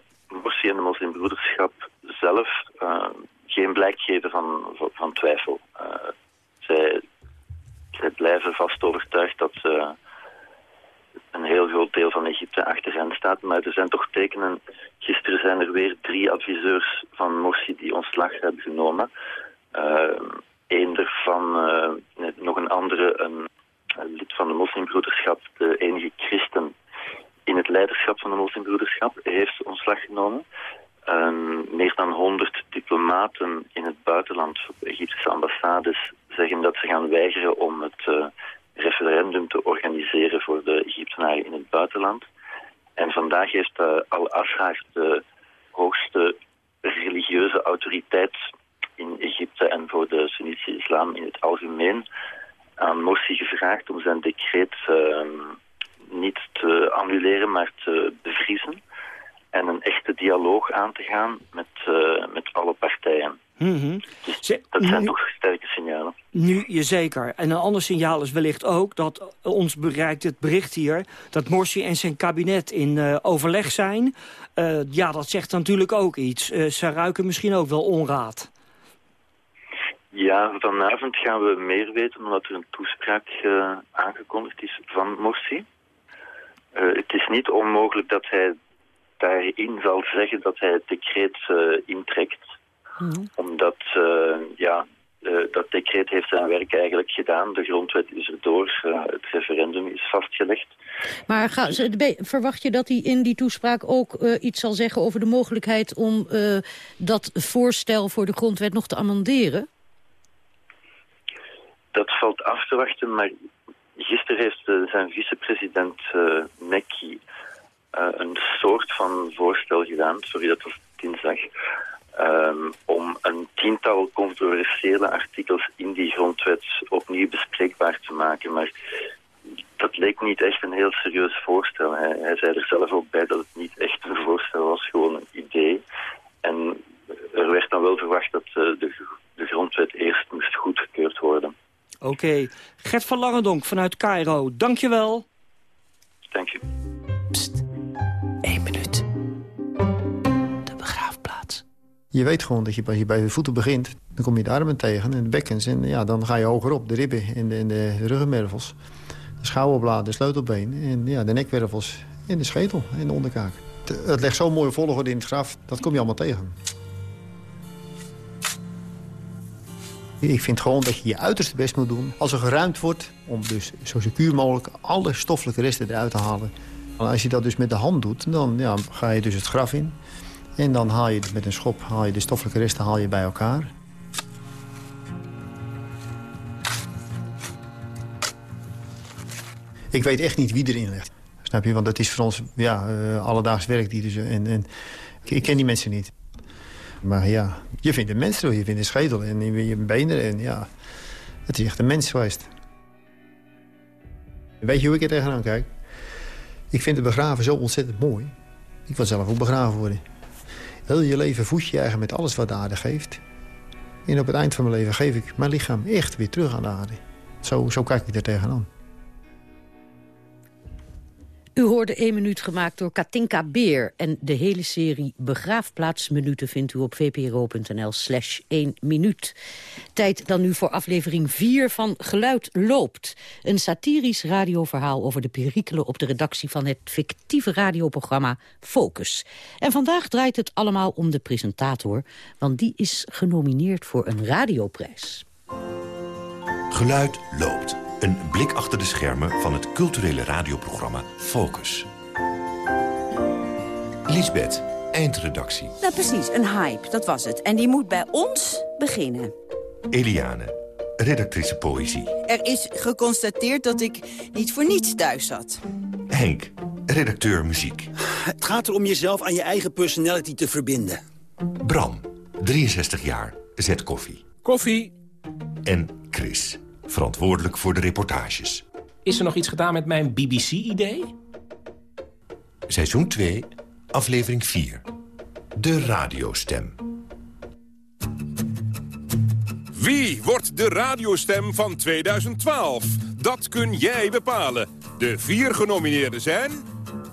Morsi en de moslimbroederschap zelf geen blijk geven van, van, van twijfel. Eh, zij, zij blijven vast overtuigd dat eh, een heel groot deel van Egypte achter hen staat. Maar er zijn toch tekenen. Gisteren zijn er weer drie adviseurs van Morsi die ontslag hebben genomen. Eén daarvan, eh, nog een andere, een, lid van de moslimbroederschap, de enige christen in het leiderschap van de moslimbroederschap, heeft ontslag genomen. Ehm, meer dan 100 diplomaten in het buitenland, Egyptische ambassades, zeggen dat ze gaan weigeren om het eh, referendum te organiseren voor de Egyptenaren in het buitenland. En vandaag heeft eh, Al-Azhar, de hoogste religieuze autoriteit in Egypte en voor de Sunnitische islam in het algemeen, aan Morsi gevraagd om zijn decreet ehm, niet te annuleren, maar te bevriezen. En een echte dialoog aan te gaan met, eh, met alle partijen. Mhm. Ze- Dat zijn toch. Nu, je zeker. En een ander signaal is wellicht ook dat ons bereikt het bericht hier... dat Morsi en zijn kabinet in eh, overleg zijn. Eh, ja, dat zegt natuurlijk ook iets. Eh, ze ruiken misschien ook wel onraad. Ja, vanavond gaan we meer weten omdat er een toespraak aangekondigd is van Morsi. Het is niet onmogelijk dat hij daarin zal zeggen dat hij het decreet intrekt. Omdat, eh, ja, eh, dat decreet heeft zijn werk eigenlijk gedaan. De grondwet is erdoor, eh, het referendum is vastgelegd. Maar ga, verwacht je dat hij in die toespraak ook eh, iets zal zeggen... over de mogelijkheid om dat voorstel voor de grondwet nog te amenderen? Dat valt af te wachten, maar gisteren heeft zijn vicepresident Nekki eh, een soort van voorstel gedaan, sorry dat was dinsdag, ehm, om een tiental controversiële artikels in die grondwet opnieuw bespreekbaar te maken. Maar dat leek niet echt een heel serieus voorstel. Hij, hij zei er zelf ook bij dat het niet echt een voorstel was, gewoon een idee. En er werd dan wel verwacht dat eh, de, de grondwet eerst moest goedgekeurd worden. Oké. Gert van Langendonk vanuit Cairo, dankjewel. Dank je. Eén Je weet gewoon dat je, als je bij de voeten begint, dan kom je de armen tegen en de bekkens. En ja, dan ga je hogerop, de ribben en de, de ruggenmervels. De schouderbladen, de sleutelbeen en ja, de nekwervels en de schetel en de onderkaak. Het, legt zo'n mooie volgorde in het graf, dat kom je allemaal tegen. Ik vind gewoon dat je je uiterste best moet doen als er geruimd wordt... om dus zo secuur mogelijk alle stoffelijke resten eruit te halen. En als je dat dus met de hand doet, dan ja, ga je dus het graf in... En dan haal je met een schop haal je de stoffelijke resten haal je bij elkaar. Ik weet echt niet wie erin ligt. Snap je? Want dat is voor ons ja, eh, alledaags werk. Die dus, en, en, ik ken die mensen niet. Maar ja, je vindt een mens. Je vindt een schedel en je, je benen. En ja, het is echt een mens geweest. Weet je hoe ik er tegenaan kijk? Ik vind het begraven zo ontzettend mooi. Ik wil zelf ook begraven worden. Heel je leven voed je eigen met alles wat de aarde geeft. En op het eind van mijn leven geef ik mijn lichaam echt weer terug aan de aarde. Zo, zo kijk ik er tegenaan. U hoorde 1 minuut gemaakt door Katinka Beer. En de hele serie Begraafplaatsminuten vindt u op vpro.nl slash 1 minuut. Tijd dan nu voor aflevering 4 van Geluid loopt. Een satirisch radioverhaal over de perikelen op de redactie van het fictieve radioprogramma Focus. En vandaag draait het allemaal om de presentator, want die is genomineerd voor een radioprijs. Geluid loopt. Een blik achter de schermen van het culturele radioprogramma Focus. Lisbeth, eindredactie. Nou precies, een hype, dat was het. En die moet bij ons beginnen. Eliane, redactrice poëzie. Er is geconstateerd dat ik niet voor niets thuis zat. Henk, redacteur muziek. Het gaat er om jezelf aan je eigen personality te verbinden. Bram, 63 jaar, zet koffie. Koffie. En Chris, verantwoordelijk voor de reportages. Is er nog iets gedaan met mijn BBC-idee? Seizoen 2, aflevering 4. De radiostem. Wie wordt de radiostem van 2012? Dat kun jij bepalen. De vier genomineerden zijn...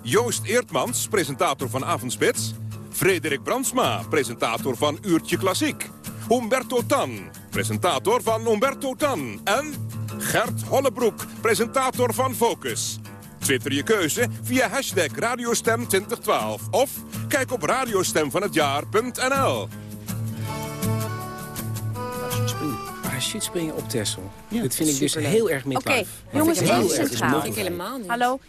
Joost Eertmans, presentator van Avondspits... Frederik Brandsma, presentator van Uurtje Klassiek... Humberto Tan, presentator van Humberto Tan... en Gert Hollebroek, presentator van Focus. Twitter je keuze via hashtag Radiostem 2012 of kijk op radiostemvanhetjaar.nl. Parachute springen op Texel. Dit vind ik dus heel erg Oké, midlife. jongens, Dat vind ik even heel erg centraal. mismotiverend. Hallo.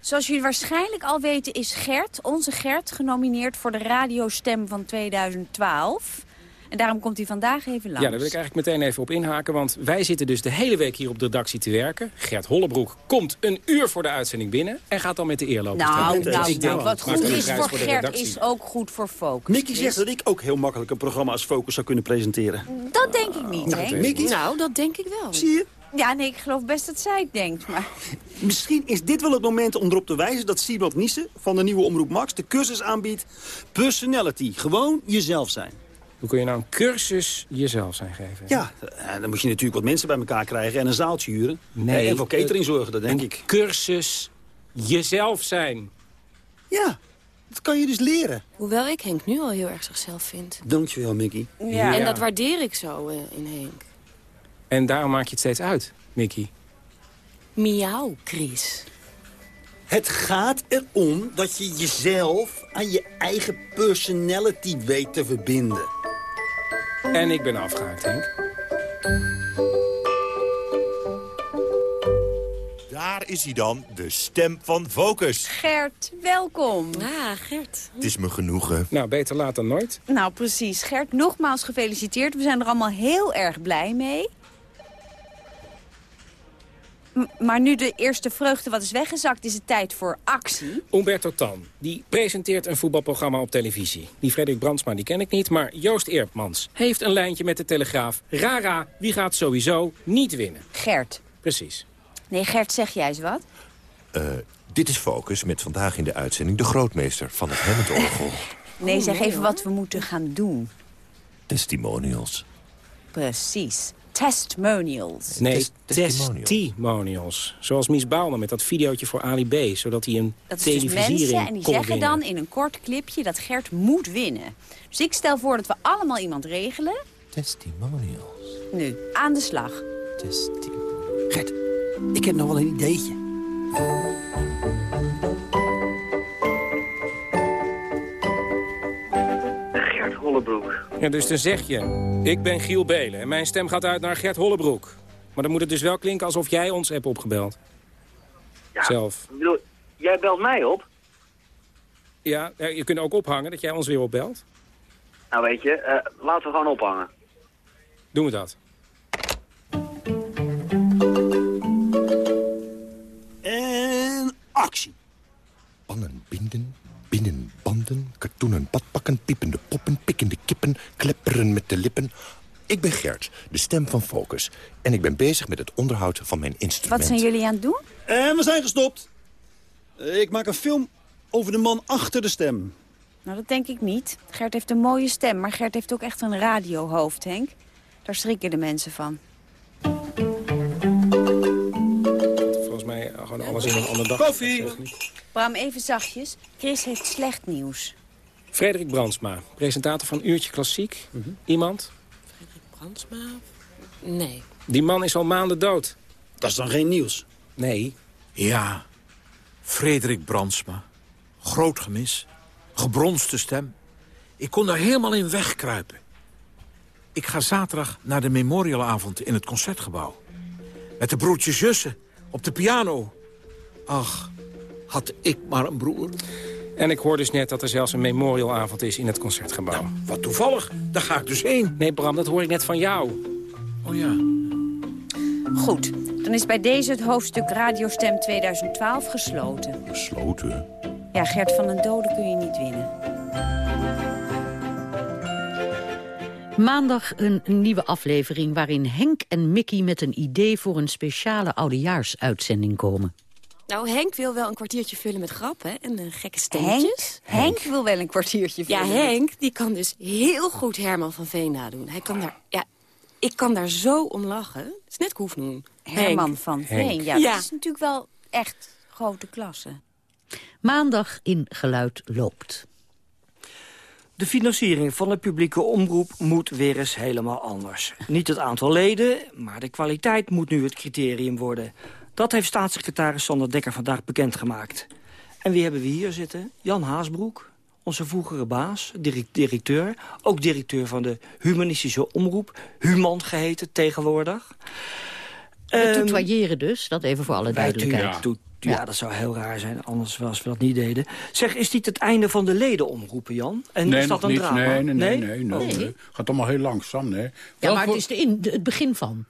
Zoals jullie waarschijnlijk al weten is Gert, onze Gert, genomineerd voor de radiostem van 2012. En daarom komt hij vandaag even langs. Ja, daar wil ik eigenlijk meteen even op inhaken. Want wij zitten dus de hele week hier op de redactie te werken. Gert Hollebroek komt een uur voor de uitzending binnen... en gaat dan met de eerloper Nou, nou, ik denk, nou, wat goed is voor de Gert redactie. is ook goed voor Focus. Mickey Chris. zegt dat ik ook heel makkelijk een programma als Focus zou kunnen presenteren. Dat denk ik niet, Nou, hè? Mickey? Nou, dat denk ik wel. Zie je? Ja, nee, ik geloof best dat zij het denkt, maar... Misschien is dit wel het moment om erop te wijzen dat Siebert Niesen van de nieuwe Omroep Max de cursus aanbiedt Personality. Gewoon jezelf zijn. Hoe kun je nou een cursus jezelf zijn geven? Ja, eh, dan moet je natuurlijk wat mensen bij elkaar krijgen en een zaaltje huren. Nee, en voor catering eh, zorgen, dat denk ik. Cursus jezelf zijn. Ja, dat kan je dus leren. Hoewel ik Henk nu al heel erg zichzelf vind. Dankjewel, Mickey. Ja. En dat waardeer ik zo eh, in Henk. En daarom maak je het steeds uit, Mickey. Miauw, Chris. Het gaat erom dat je jezelf aan je eigen personality weet te verbinden. En ik ben afgehaakt, Henk. Daar is hij dan, de stem van Focus. Gert, welkom. Ah, Gert. Het is me genoegen. Nou, beter laat dan nooit. Nou, precies. Gert, nogmaals gefeliciteerd. We zijn er allemaal heel erg blij mee. M- maar nu de eerste vreugde wat is weggezakt, is het tijd voor actie. Umberto Tan, die presenteert een voetbalprogramma op televisie. Die Frederik Brandsma, die ken ik niet, maar Joost Eerpmans heeft een lijntje met de Telegraaf. Rara, wie gaat sowieso niet winnen? Gert. Precies. Nee, Gert, zeg jij eens wat? Eh, dit is Focus met vandaag in de uitzending de grootmeester van het Hammond-orgel. Nee, zeg even wat we moeten gaan doen. Testimonials. Precies. Testimonials. Nee, Tes- testimonials. testimonials. Zoals Mies Bouwman met dat videootje voor Ali B. Zodat hij een Dat is dus televisiering mensen en die zeggen winnen. dan in een kort clipje dat Gert moet winnen. Dus ik stel voor dat we allemaal iemand regelen. Testimonials. Nu, aan de slag. Gert, ik heb nog wel een ideetje. Ja, dus dan zeg je, ik ben Giel Belen en mijn stem gaat uit naar Gert Hollebroek. Maar dan moet het dus wel klinken alsof jij ons hebt opgebeld. Ja, Zelf. Bedoel, jij belt mij op? Ja, je kunt ook ophangen dat jij ons weer opbelt. Nou weet je, eh, laten we gewoon ophangen. Doen we dat. En actie. Bangen binden binnenbanden, katoenen badpakken, piepende poppen, pikkende kippen, klepperen met de lippen. Ik ben Gert, de stem van Focus. En ik ben bezig met het onderhoud van mijn instrument. Wat zijn jullie aan het doen? En we zijn gestopt. Eh, ik maak een film over de man achter de stem. Nou, dat denk ik niet. Gert heeft een mooie stem, maar Gert heeft ook echt een radiohoofd, Henk. Daar schrikken de mensen van. Volgens mij gewoon alles in een andere dag. Koffie! Bram, even zachtjes. Chris heeft slecht nieuws. Frederik Brandsma, presentator van Uurtje Klassiek. Iemand? Brandsma? Nee. Die man is al maanden dood. Dat is dan geen nieuws? Nee. Ja, Frederik Brandsma. Groot gemis. Gebronste stem. Ik kon daar helemaal in wegkruipen. Ik ga zaterdag naar de memorialavond in het Concertgebouw. Met de broertjes zussen op de piano. Ach, had ik maar een broer. En ik hoor dus net dat er zelfs een memorialavond is in het Concertgebouw. Wat toevallig, daar ga ik dus heen. Nee, Bram, dat hoor ik net van jou. Oh ja. Goed, dan is bij deze het hoofdstuk Radiostem 2012 gesloten. Gesloten? Ja, Gert van den Dode kun je niet winnen. Maandag een nieuwe aflevering waarin Henk en Mickey met een idee voor een speciale oudejaarsuitzending komen. Nou, Henk wil wel een kwartiertje vullen met grappen en uh, gekke stemmetjes. Henk? Henk wil wel een kwartiertje Ja, vullen. Henk, die kan dus heel goed Herman van Veen nadoen. Hij kan daar, ja, ik kan daar zo om lachen. Het is net Koefnoen. Herman Henk. van Henk. Veen. Ja, Ja. dat is natuurlijk wel echt grote klasse. Maandag in Geluid loopt. De financiering van de publieke omroep moet weer eens helemaal anders. Niet het aantal leden, maar de kwaliteit moet nu het criterium worden. Dat heeft staatssecretaris Sander Dekker vandaag bekendgemaakt. En wie hebben we hier zitten? Jan Haasbroek, onze vroegere baas, direct- directeur. Ook directeur van de humanistische omroep. Human geheten tegenwoordig. We tutoyeren dus, dat even voor alle duidelijkheid. tu- tu- ja. dat zou heel raar zijn, anders als we dat niet deden. Zeg, is dit het einde van de ledenomroepen, Jan? En nee, is dat nog een niet. drama? Nee, nee, nee. nee, nee, nee. gaat allemaal heel langzaam, nee. Ja, Wel maar voor- het is de in, de- het begin van.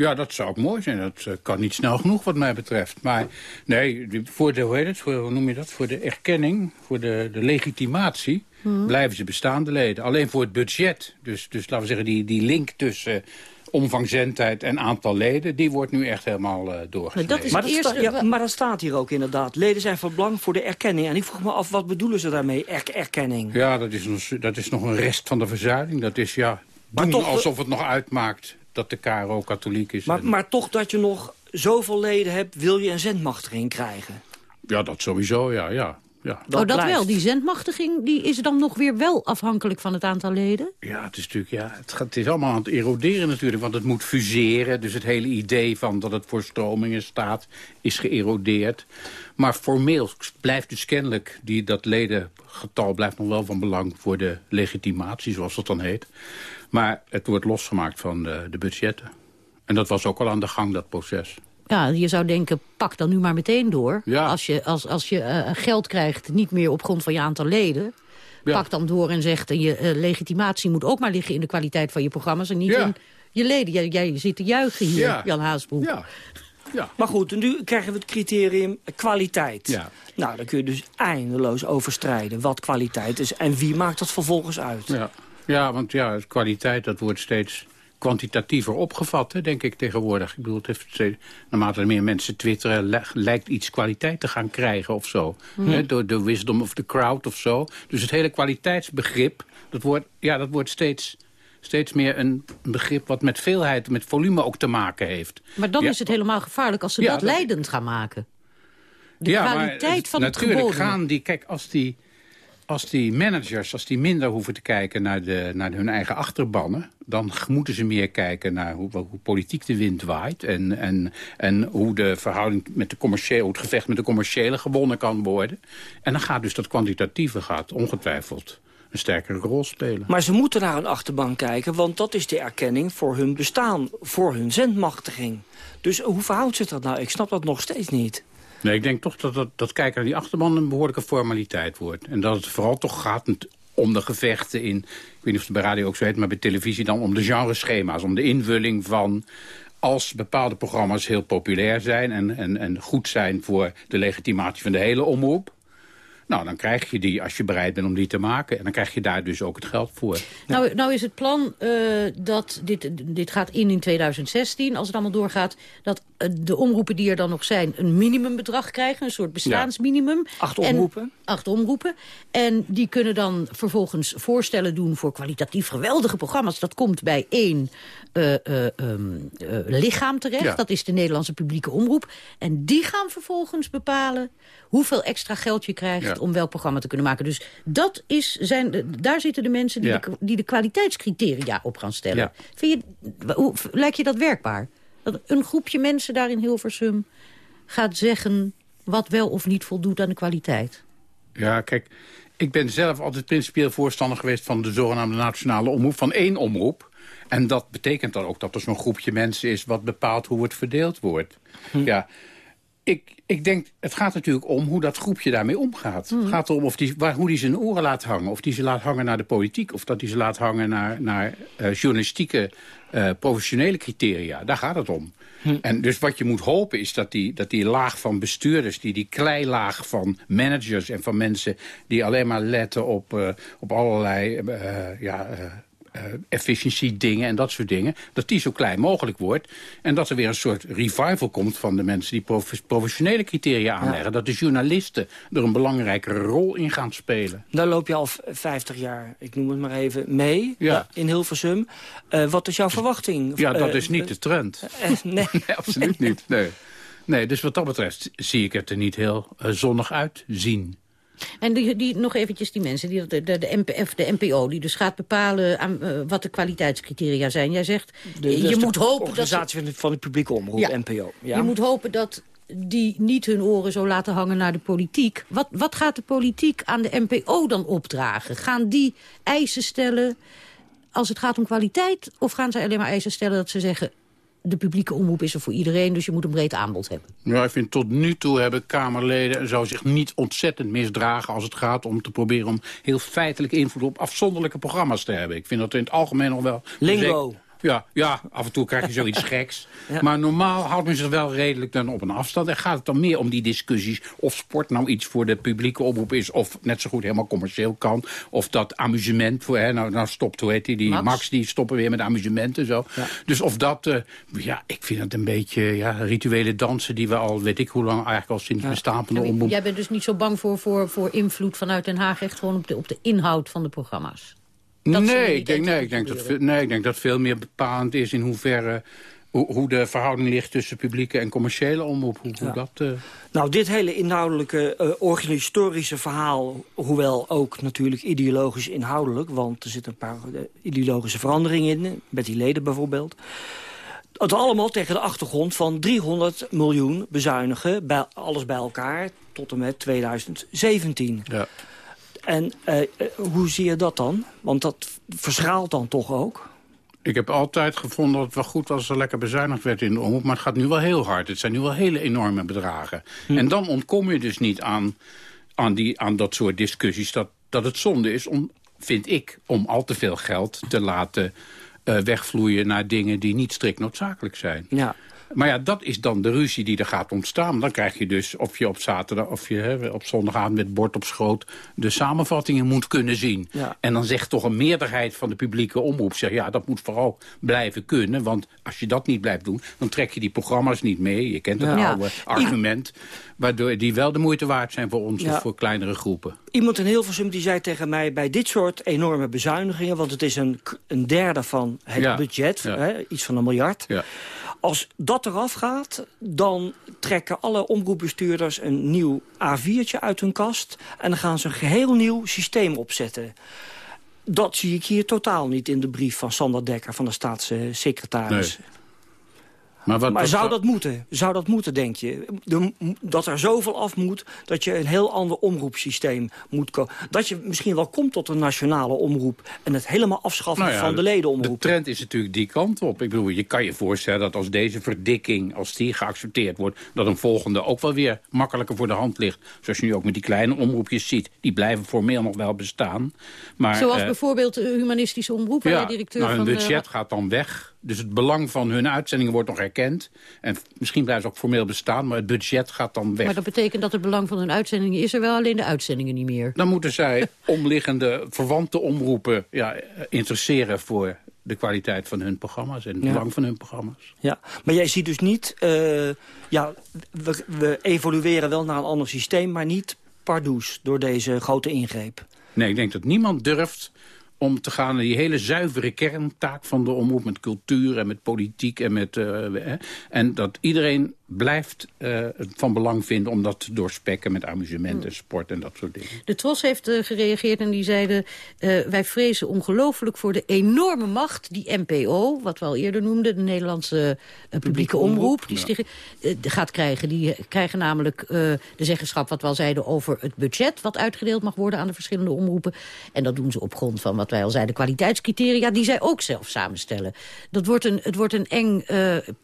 Ja, dat zou ook mooi zijn. Dat eh, kan niet snel genoeg wat mij betreft. Maar nee, die- voor de, hoe, heet het, voor, hoe noem je dat? Voor de erkenning, voor de, de legitimatie... Hmm. blijven ze bestaande leden. Alleen voor het budget. Dus, dus laten we zeggen, die, die link tussen omvang zendtijd en aantal leden... die wordt nu echt helemaal eh doorgesneden. maar, dat sta- ja, maar dat staat hier ook inderdaad. Leden zijn van belang voor de erkenning. En ik vroeg me af, wat bedoelen ze daarmee, er- erkenning? Ja, dat is, nog, dat is nog een rest van de verzuiling. Dat is ja, doen toch- alsof het nog uitmaakt dat de KRO katholiek is. Maar, En- maar toch dat je nog zoveel leden hebt, wil je een zendmachtiging krijgen. Ja, dat sowieso, ja. ja, ja. oh, dat blijft. wel. Die zendmachtiging die is dan nog weer wel afhankelijk van het aantal leden? Ja, het is natuurlijk, ja, het, gaat, het is allemaal aan het eroderen natuurlijk, want het moet fuseren. Dus het hele idee van dat het voor stromingen staat, is geërodeerd. Maar formeel blijft dus kennelijk, die, dat ledengetal blijft nog wel van belang voor de legitimatie, zoals dat dan heet. Maar het wordt losgemaakt van de, de budgetten. En dat was ook al aan de gang, dat proces. Ja, je zou denken, pak dan nu maar meteen door. Ja. Als je, als, als je eh, geld krijgt, niet meer op grond van je aantal leden... Ja. pak dan door en zegt, eh, je eh, legitimatie moet ook maar liggen... in de kwaliteit van je programma's en niet Ja. in je leden. Jij, jij zit te juichen hier, Ja. Jan Haasbroek. Ja. Ja. Maar goed, nu krijgen we het criterium kwaliteit. Ja. Nou, dan kun je dus eindeloos over strijden wat kwaliteit is. En wie maakt dat vervolgens uit? Ja, ja want ja, kwaliteit dat wordt steeds kwantitatiever opgevat, hè, denk ik tegenwoordig. Ik bedoel, het heeft steeds, naarmate er meer mensen twitteren... li- lijkt iets kwaliteit te gaan krijgen of zo. Mhm. Hè, door de wisdom of the crowd of zo. Dus het hele kwaliteitsbegrip, dat wordt, ja, dat wordt steeds, steeds meer een begrip... wat met veelheid, met volume ook te maken heeft. Maar dan Ja. is het helemaal gevaarlijk als ze Ja, dat dat- leidend gaan maken. De Ja, maar kwaliteit van het natuurlijk gaan die, kijk, als die, als die managers, als die minder hoeven te kijken naar, de, naar hun eigen achterbannen, dan moeten ze meer kijken naar hoe, hoe politiek de wind waait en, en, en hoe de verhouding met de commerciële, hoe het gevecht met de commerciële gewonnen kan worden. En dan gaat dus dat kwantitatieve gaat ongetwijfeld een sterkere rol spelen. Maar ze moeten naar een achterban kijken, want dat is de erkenning voor hun bestaan, voor hun zendmachtiging. Dus hoe verhoudt zich dat nou? Ik snap dat nog steeds niet. Nee, ik denk toch dat, dat, dat kijken naar die achterban een behoorlijke formaliteit wordt. En dat het vooral toch gaat om de gevechten in... ik weet niet of het bij radio ook zo heet, maar bij televisie dan om de genreschema's. Om de invulling van als bepaalde programma's heel populair zijn... en, en, en goed zijn voor de legitimatie van de hele omroep... Nou, dan krijg je die als je bereid bent om die te maken. En dan krijg je daar dus ook het geld voor. Nou, nou is het plan uh, dat dit, dit gaat in in 2016, als het allemaal doorgaat... dat uh, de omroepen die er dan nog zijn een minimumbedrag krijgen. Een soort bestaansminimum. Ja. Acht omroepen. En, acht omroepen. En die kunnen dan vervolgens voorstellen doen voor kwalitatief geweldige programma's. Dat komt bij één uh, um, lichaam terecht. Ja. Dat is de Nederlandse publieke omroep. En die gaan vervolgens bepalen hoeveel extra geld je krijgt... Ja. om welk programma te kunnen maken. Dus dat is, zijn daar zitten de mensen die, ja. de, die de kwaliteitscriteria op gaan stellen. Vind je, hoe, lijkt je dat werkbaar? Dat een groepje mensen daar in Hilversum gaat zeggen... wat wel of niet voldoet aan de kwaliteit? Ja, kijk, ik ben zelf altijd principieel voorstander geweest... van de zogenaamde nationale omroep, van één omroep. En dat betekent dan ook dat er zo'n groepje mensen is... wat bepaalt hoe het verdeeld wordt. Hm. Ja, ik, ik denk, het gaat natuurlijk om hoe dat groepje daarmee omgaat. Mm. Het gaat erom of die, waar, hoe die zijn oren laat hangen. Of die ze laat hangen naar de politiek. Of dat die ze laat hangen naar, naar uh, journalistieke, uh, professionele criteria. Daar gaat het om. Hm. En dus wat je moet hopen is dat die, dat die laag van bestuurders... die, die kleilaag van managers en van mensen... die alleen maar letten op, uh, op allerlei... ja, uh, efficiency dingen en dat soort dingen... dat die zo klein mogelijk wordt. En dat er weer een soort revival komt van de mensen... die prof professionele criteria aanleggen. Ja. Dat de journalisten er een belangrijkere rol in gaan spelen. Daar loop je al 50 jaar, ik noem het maar even, mee ja. in Hilversum. Uh, wat is jouw verwachting? Ja, dat is niet de trend. nee. nee, absoluut niet. Nee. nee, dus wat dat betreft zie ik het er niet heel zonnig uitzien. En die, die, nog eventjes die mensen, die, de, de, de, MPF, de NPO... die dus gaat bepalen aan, uh, wat de kwaliteitscriteria zijn. Jij zegt, de, je moet hopen... organisatie dat van de publieke omroep, ja. NPO. Ja. Je moet hopen dat die niet hun oren zo laten hangen naar de politiek. Wat, wat gaat de politiek aan de NPO dan opdragen? Gaan die eisen stellen als het gaat om kwaliteit? Of gaan zij alleen maar eisen stellen dat ze zeggen de publieke omroep is er voor iedereen, dus je moet een breed aanbod hebben. Ja, ik vind tot nu toe hebben Kamerleden zou zich niet ontzettend misdragen als het gaat om te proberen om heel feitelijk invloed op afzonderlijke programma's te hebben. Ik vind dat in het algemeen nog wel... Lingo. Ja, ja, af en toe krijg je zoiets geks. Ja. Maar normaal houdt men zich wel redelijk dan op een afstand. En gaat het dan meer om die discussies of sport nou iets voor de publieke oproep is... of net zo goed helemaal commercieel kan. Of dat amusement, voor, hè, nou, nou stopt, hoe heet die, die Max. Max die stoppen weer met amusement en zo. Ja. Dus of dat, uh, ja, ik vind het een beetje ja, rituele dansen... die we al, weet ik hoe lang, eigenlijk al sinds ja. bestaan van de omroep... Jij bent dus niet zo bang voor, voor, voor invloed vanuit Den Haag... echt gewoon op de, op de inhoud van de programma's? Dat nee, ik denk, nee, ik denk dat, nee, ik denk dat veel meer bepalend is in hoeverre... Hoe, hoe de verhouding ligt tussen publieke en commerciële omroep. Hoe, ja. hoe dat, uh... Nou, dit hele inhoudelijke, uh, organisatorisch verhaal... hoewel ook natuurlijk ideologisch inhoudelijk... want er zitten een paar uh, ideologische veranderingen in... met die leden bijvoorbeeld... Het allemaal tegen de achtergrond van 300 miljoen bezuinigen... Bij, alles bij elkaar tot en met 2017. Ja. En uh, hoe zie je dat dan? Want dat verschaalt dan toch ook? Ik heb altijd gevonden dat het wel goed was als er lekker bezuinigd werd in de omroep. Maar het gaat nu wel heel hard. Het zijn nu wel hele enorme bedragen. Hm. En dan ontkom je dus niet aan, aan, die, aan dat soort discussies. Dat, dat het zonde is, om, vind ik, om al te veel geld te laten uh, wegvloeien naar dingen die niet strikt noodzakelijk zijn. Ja. Maar ja, dat is dan de ruzie die er gaat ontstaan. Dan krijg je dus, of je op zaterdag of je hè, op zondagavond met bord op schoot... de samenvattingen moet kunnen zien. Ja. En dan zegt toch een meerderheid van de publieke omroep... Zeg, ja, dat moet vooral blijven kunnen. Want als je dat niet blijft doen, dan trek je die programma's niet mee. Je kent het ja. oude argument. Waardoor die wel de moeite waard zijn voor ons ja. of voor kleinere groepen. Iemand in Hilversum die zei tegen mij... bij dit soort enorme bezuinigingen... want het is een, een derde van het Ja. budget, Ja. Hè, iets van een miljard... Ja. Als dat eraf gaat, dan trekken alle omroepbestuurders een nieuw A4'tje uit hun kast... en dan gaan ze een geheel nieuw systeem opzetten. Dat zie ik hier totaal niet in de brief van Sander Dekker... van de staatssecretaris. Nee. Maar, wat, Maar wat- zou dat moeten? Zou dat moeten, denk je? De- dat er zoveel af moet dat je een heel ander omroepsysteem moet komen. Dat je misschien wel komt tot een nationale omroep... en het helemaal afschaffen Nou ja, van de ledenomroep. De trend is natuurlijk die kant op. Ik bedoel, je kan je voorstellen dat als deze verdikking, als die geaccepteerd wordt, dat een volgende ook wel weer makkelijker voor de hand ligt. Zoals je nu ook met die kleine omroepjes ziet. Die blijven formeel nog wel bestaan. Maar, Zoals eh, bijvoorbeeld de humanistische omroep, waar ja, jij directeur nou, hun van... de- budget gaat dan weg Dus het belang van hun uitzendingen wordt nog erkend. En misschien blijven ze ook formeel bestaan, maar het budget gaat dan weg. Maar dat betekent dat het belang van hun uitzendingen is er wel, alleen de uitzendingen niet meer. Dan moeten zij omliggende verwante omroepen ja, interesseren voor de kwaliteit van hun programma's en het Ja. belang van hun programma's. Ja, maar jij ziet dus niet... eh, ja, we, we evolueren wel naar een ander systeem... maar niet pardoes door deze grote ingreep. Nee, ik denk dat niemand durft om te gaan naar die hele zuivere kerntaak van de omroep... met cultuur en met politiek en met... eh, en dat iedereen blijft het van belang vinden om dat te doorspekken... met amusement en sport en dat soort dingen. De Tros heeft eh, gereageerd en die zeiden... eh, wij vrezen ongelooflijk voor de enorme macht die NPO... wat we al eerder noemden, de Nederlandse publieke omroep... die ja. gaat krijgen. Die krijgen namelijk de zeggenschap, wat we al zeiden... over het budget wat uitgedeeld mag worden aan de verschillende omroepen. En dat doen ze op grond van wat wij al zeiden... kwaliteitscriteria, die zij ook zelf samenstellen. Dat wordt een, het wordt een eng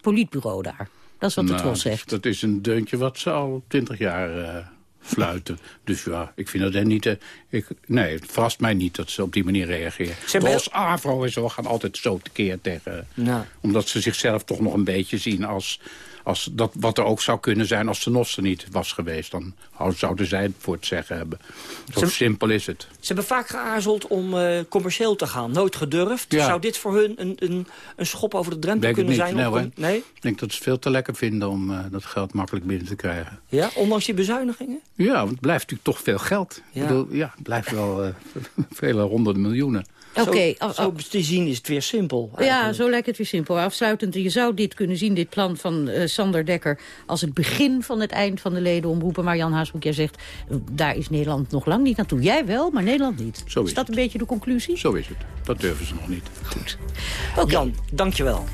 politbureau daar. Dat is wat de Nou, Tros dat- zegt. Dat is een deuntje wat ze al twintig jaar eh, fluiten. Dus ja, ik vind dat niet... eh, ik, nee, het verrast mij niet dat ze op die manier reageren. Zoals AVRO en zo gaan altijd zo tekeer tegen... Nou. Omdat ze zichzelf toch nog een beetje zien als... als dat, wat er ook zou kunnen zijn als de NOS er niet was geweest. Dan zouden zij het voor het zeggen hebben. Zo Ze- simpel is het. Ze hebben vaak geaarzeld om eh, commercieel te gaan. Nooit gedurfd. Ja. Zou dit voor hun een, een, een schop over de drempel kunnen niet. zijn? Nee, nee? Ik denk dat ze het veel te lekker vinden om eh, dat geld makkelijk binnen te krijgen. Ja, ondanks die bezuinigingen? Ja, want het blijft natuurlijk toch veel geld. Ja. Ik bedoel, ja, het blijft wel eh, vele honderden miljoenen. Oké, zo, af- zo te zien is het weer simpel. Ja, zo lijkt het weer simpel. Afsluitend, je zou dit kunnen zien, dit plan van eh, Sander Dekker... als het begin van het eind van de ledenomroepen. Maar Jan Haasbroek, jij zegt, daar is Nederland nog lang niet naartoe. Jij wel, maar Nederland niet. Zo is is dat een beetje de conclusie? Zo is het. Dat durven ze nog niet. Goed. Jan, dankjewel.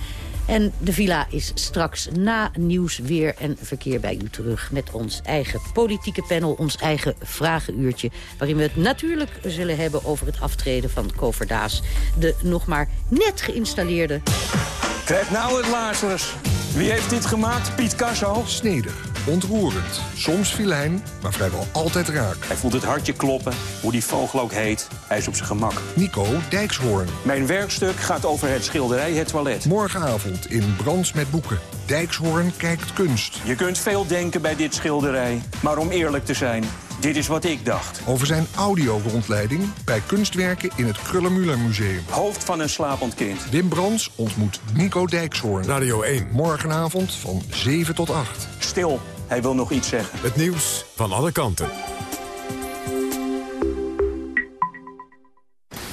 En de villa is straks na nieuws, weer en verkeer bij u terug... met ons eigen politieke panel, ons eigen vragenuurtje... waarin we het natuurlijk zullen hebben over het aftreden van Koverdaas. De nog maar net geïnstalleerde... Krijg nou het Lazarus. Wie heeft dit gemaakt? Piet Kasso? Snedig, ontroerend, soms filijn, maar vrijwel altijd raak. Hij voelt het hartje kloppen, hoe die vogel ook heet. Hij is op zijn gemak. Nico Dijkshoorn. Mijn werkstuk gaat over het schilderij Het Toilet. Morgenavond in Brands met Boeken. Dijkshoorn kijkt kunst. Je kunt veel denken bij dit schilderij. Maar om eerlijk te zijn, dit is wat ik dacht. Over zijn audio-rondleiding bij kunstwerken in het Krullenmuller Museum. Hoofd van een slapend kind. Wim Brands ontmoet Nico Dijkshoorn. Radio 1. Morgenavond van 7 tot 8. Stil, hij wil nog iets zeggen. Het nieuws van alle kanten.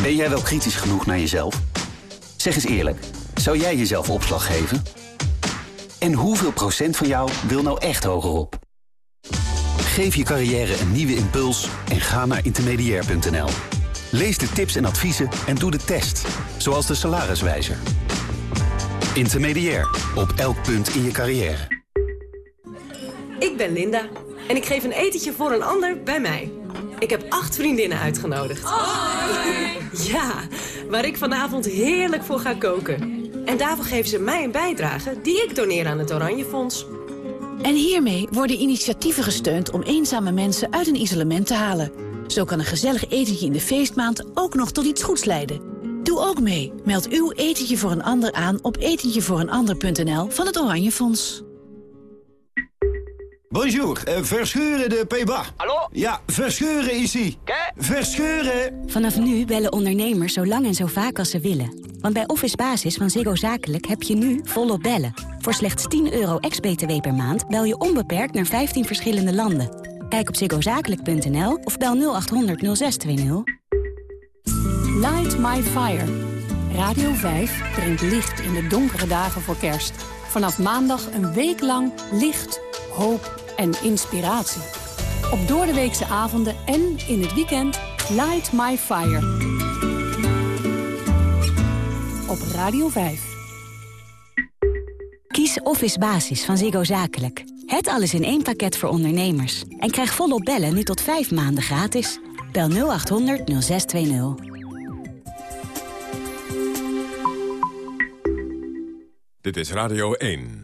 Ben jij wel kritisch genoeg naar jezelf? Zeg eens eerlijk, zou jij jezelf opslag geven? En hoeveel procent van jou wil nou echt hogerop? Geef je carrière een nieuwe impuls en ga naar intermediair.nl. Lees de tips en adviezen en doe de test, zoals de salariswijzer. Intermediair, op elk punt in je carrière. Ik ben Linda en ik geef een etentje voor een ander bij mij. Ik heb acht vriendinnen uitgenodigd. Ja, waar ik vanavond heerlijk voor ga koken. En daarvoor geven ze mij een bijdrage die ik doneer aan het Oranje Fonds. En hiermee worden initiatieven gesteund om eenzame mensen uit een isolement te halen. Zo kan een gezellig etentje in de feestmaand ook nog tot iets goeds leiden. Doe ook mee. Meld uw etentje voor een ander aan op etentjevooreenander.nl van het Oranje Fonds. Bonjour, uh, Verscheuren de Peba. Hallo? Ja, Verscheuren is ie. Verscheuren! Vanaf nu bellen ondernemers zo lang en zo vaak als ze willen. Want bij Office Basis van Ziggo Zakelijk heb je nu volop bellen. Voor slechts 10 euro ex-BTW per maand bel je onbeperkt naar 15 verschillende landen. Kijk op ziggozakelijk.nl of bel 0800 0620. Light My Fire. Radio 5 brengt licht in de donkere dagen voor kerst. Vanaf maandag een week lang licht, hoop en inspiratie. Op doordeweekse avonden en in het weekend Light My Fire. Op Radio 5. Kies Office Basis van Ziggo Zakelijk. Het alles in één pakket voor ondernemers. En krijg volop bellen nu tot 5 maanden gratis. Bel 0800 0620. Dit is Radio 1.